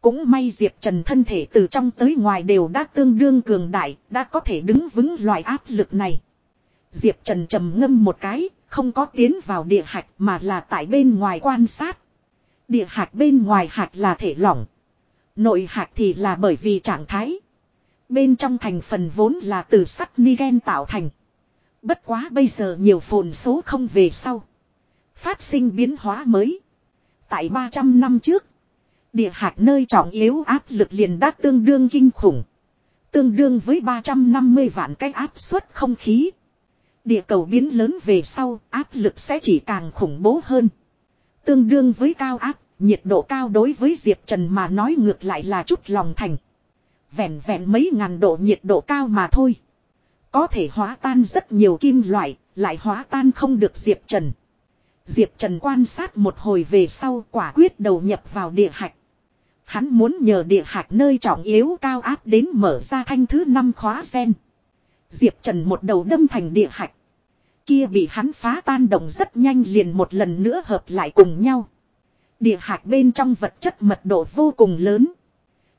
Cũng may Diệp Trần thân thể từ trong tới ngoài đều đã tương đương cường đại, đã có thể đứng vững loại áp lực này. Diệp Trần trầm ngâm một cái, không có tiến vào địa hạch mà là tại bên ngoài quan sát. Địa hạch bên ngoài hạch là thể lỏng. Nội hạch thì là bởi vì trạng thái. Bên trong thành phần vốn là từ sắt nigen tạo thành. Bất quá bây giờ nhiều phồn số không về sau. Phát sinh biến hóa mới. Tại 300 năm trước. Địa hạt nơi trọng yếu áp lực liền đã tương đương kinh khủng. Tương đương với 350 vạn cái áp suất không khí. Địa cầu biến lớn về sau áp lực sẽ chỉ càng khủng bố hơn. Tương đương với cao áp, nhiệt độ cao đối với Diệp Trần mà nói ngược lại là chút lòng thành. Vẹn vẹn mấy ngàn độ nhiệt độ cao mà thôi. Có thể hóa tan rất nhiều kim loại, lại hóa tan không được Diệp Trần. Diệp Trần quan sát một hồi về sau quả quyết đầu nhập vào địa hạch. Hắn muốn nhờ địa hạch nơi trọng yếu cao áp đến mở ra thanh thứ năm khóa sen. Diệp Trần một đầu đâm thành địa hạch. Kia bị hắn phá tan động rất nhanh liền một lần nữa hợp lại cùng nhau. Địa hạch bên trong vật chất mật độ vô cùng lớn.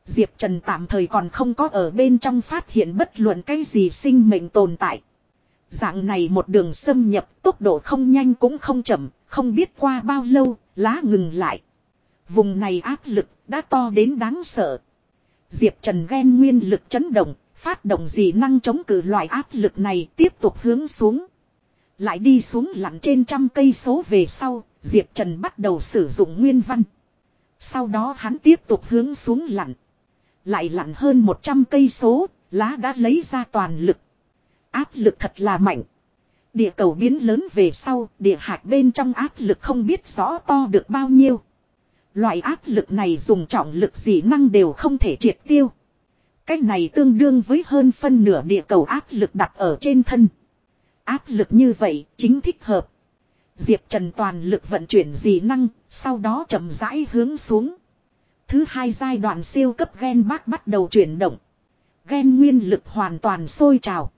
Diệp Trần tạm thời còn không có ở bên trong phát hiện bất luận cái gì sinh mệnh tồn tại. Dạng này một đường xâm nhập tốc độ không nhanh cũng không chậm, không biết qua bao lâu, lá ngừng lại. Vùng này áp lực đã to đến đáng sợ. Diệp Trần ghen nguyên lực chấn động, phát động gì năng chống cự loại áp lực này tiếp tục hướng xuống. Lại đi xuống lặn trên trăm cây số về sau, Diệp Trần bắt đầu sử dụng nguyên văn. Sau đó hắn tiếp tục hướng xuống lặn. Lại lặn hơn 100 cây số, lá đã lấy ra toàn lực. Áp lực thật là mạnh. Địa cầu biến lớn về sau, địa hạt bên trong áp lực không biết rõ to được bao nhiêu. Loại áp lực này dùng trọng lực gì năng đều không thể triệt tiêu. Cái này tương đương với hơn phân nửa địa cầu áp lực đặt ở trên thân. Áp lực như vậy, chính thích hợp. Diệp Trần toàn lực vận chuyển dị năng, sau đó chậm rãi hướng xuống. Thứ hai giai đoạn siêu cấp gen bác bắt đầu chuyển động. Gen nguyên lực hoàn toàn sôi trào.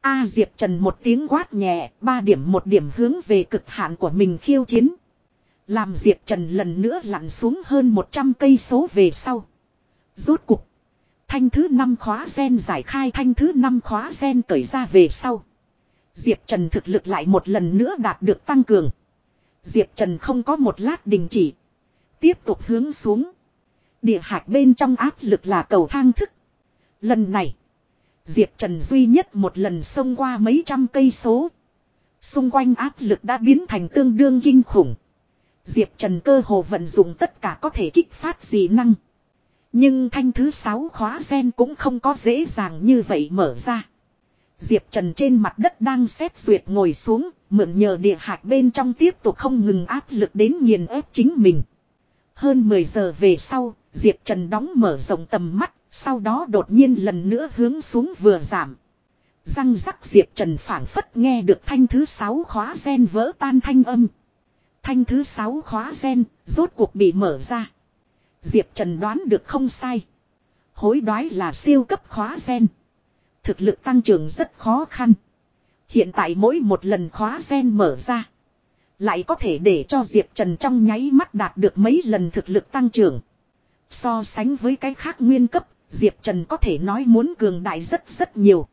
A Diệp Trần một tiếng quát nhẹ, ba điểm một điểm hướng về cực hạn của mình khiêu chiến. Làm Diệp Trần lần nữa lặn xuống hơn 100 cây số về sau. Rốt cục. Thanh thứ năm khóa gen giải khai thanh thứ năm khóa gen cởi ra về sau. Diệp Trần thực lực lại một lần nữa đạt được tăng cường. Diệp Trần không có một lát đình chỉ. Tiếp tục hướng xuống. Địa hạch bên trong áp lực là cầu thang thức. Lần này. Diệp Trần duy nhất một lần xông qua mấy trăm cây số. Xung quanh áp lực đã biến thành tương đương kinh khủng. Diệp Trần cơ hồ vận dụng tất cả có thể kích phát dị năng. Nhưng thanh thứ sáu khóa sen cũng không có dễ dàng như vậy mở ra. Diệp Trần trên mặt đất đang xét duyệt ngồi xuống, mượn nhờ địa hạt bên trong tiếp tục không ngừng áp lực đến nghiền ép chính mình. Hơn 10 giờ về sau, Diệp Trần đóng mở rộng tầm mắt, sau đó đột nhiên lần nữa hướng xuống vừa giảm. Răng rắc Diệp Trần phản phất nghe được thanh thứ sáu khóa sen vỡ tan thanh âm. Thanh thứ sáu khóa sen, rốt cuộc bị mở ra. Diệp Trần đoán được không sai. Hối đoái là siêu cấp khóa sen. Thực lực tăng trưởng rất khó khăn. Hiện tại mỗi một lần khóa sen mở ra. Lại có thể để cho Diệp Trần trong nháy mắt đạt được mấy lần thực lực tăng trưởng. So sánh với cái khác nguyên cấp, Diệp Trần có thể nói muốn cường đại rất rất nhiều.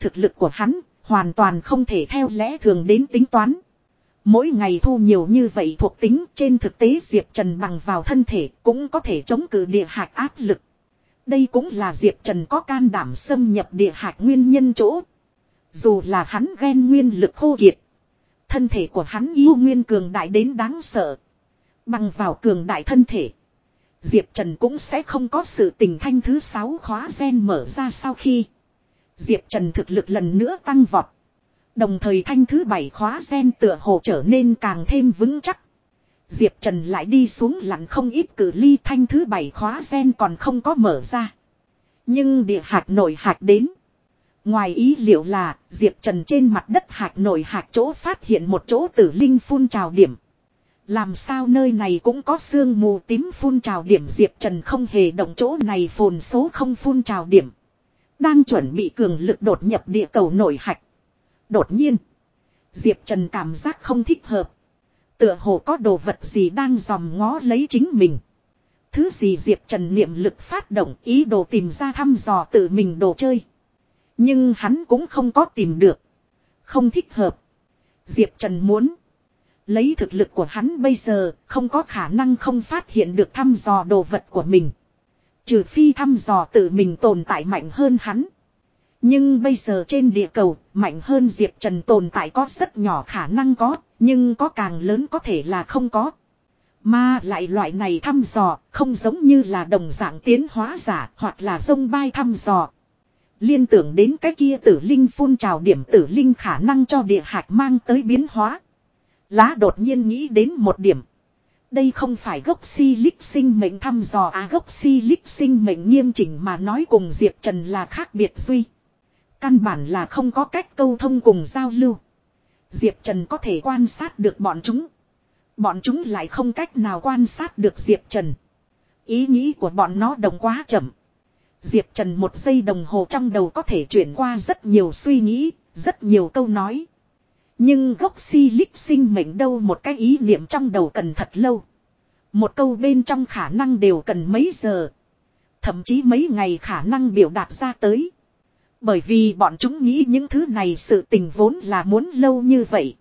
Thực lực của hắn hoàn toàn không thể theo lẽ thường đến tính toán. Mỗi ngày thu nhiều như vậy thuộc tính trên thực tế Diệp Trần bằng vào thân thể cũng có thể chống cự địa hạch áp lực. Đây cũng là Diệp Trần có can đảm xâm nhập địa hạch nguyên nhân chỗ. Dù là hắn ghen nguyên lực khô kiệt. Thân thể của hắn yêu nguyên cường đại đến đáng sợ. Bằng vào cường đại thân thể. Diệp Trần cũng sẽ không có sự tình thanh thứ sáu khóa gen mở ra sau khi. Diệp Trần thực lực lần nữa tăng vọt. Đồng thời thanh thứ bảy khóa sen tựa hồ trở nên càng thêm vững chắc. Diệp Trần lại đi xuống lặn không ít cử ly thanh thứ bảy khóa sen còn không có mở ra. Nhưng địa hạt nổi hạt đến. Ngoài ý liệu là, Diệp Trần trên mặt đất hạt nổi hạt chỗ phát hiện một chỗ tử linh phun trào điểm. Làm sao nơi này cũng có sương mù tím phun trào điểm Diệp Trần không hề động chỗ này, phồn số không phun trào điểm. Đang chuẩn bị cường lực đột nhập địa cầu nổi hạch. Đột nhiên. Diệp Trần cảm giác không thích hợp. Tựa hồ có đồ vật gì đang dòm ngó lấy chính mình. Thứ gì Diệp Trần niệm lực phát động ý đồ tìm ra thăm dò tự mình đồ chơi. Nhưng hắn cũng không có tìm được. Không thích hợp. Diệp Trần muốn. Lấy thực lực của hắn bây giờ không có khả năng không phát hiện được thăm dò đồ vật của mình. Trừ phi thăm dò tự mình tồn tại mạnh hơn hắn. Nhưng bây giờ trên địa cầu, mạnh hơn Diệp Trần tồn tại có rất nhỏ khả năng có, nhưng có càng lớn có thể là không có. Mà lại loại này thăm dò, không giống như là đồng dạng tiến hóa giả hoặc là sông bay thăm dò. Liên tưởng đến cái kia tử linh phun trào điểm tử linh khả năng cho địa hạch mang tới biến hóa. Lá đột nhiên nghĩ đến một điểm. Đây không phải gốc si lích sinh mệnh thăm dò à gốc si lích sinh mệnh nghiêm chỉnh mà nói cùng Diệp Trần là khác biệt duy. Căn bản là không có cách câu thông cùng giao lưu. Diệp Trần có thể quan sát được bọn chúng. Bọn chúng lại không cách nào quan sát được Diệp Trần. Ý nghĩ của bọn nó đồng quá chậm. Diệp Trần một giây đồng hồ trong đầu có thể chuyển qua rất nhiều suy nghĩ, rất nhiều câu nói. Nhưng gốc si lích sinh mệnh đâu một cái ý niệm trong đầu cần thật lâu. Một câu bên trong khả năng đều cần mấy giờ. Thậm chí mấy ngày khả năng biểu đạt ra tới. Bởi vì bọn chúng nghĩ những thứ này sự tình vốn là muốn lâu như vậy.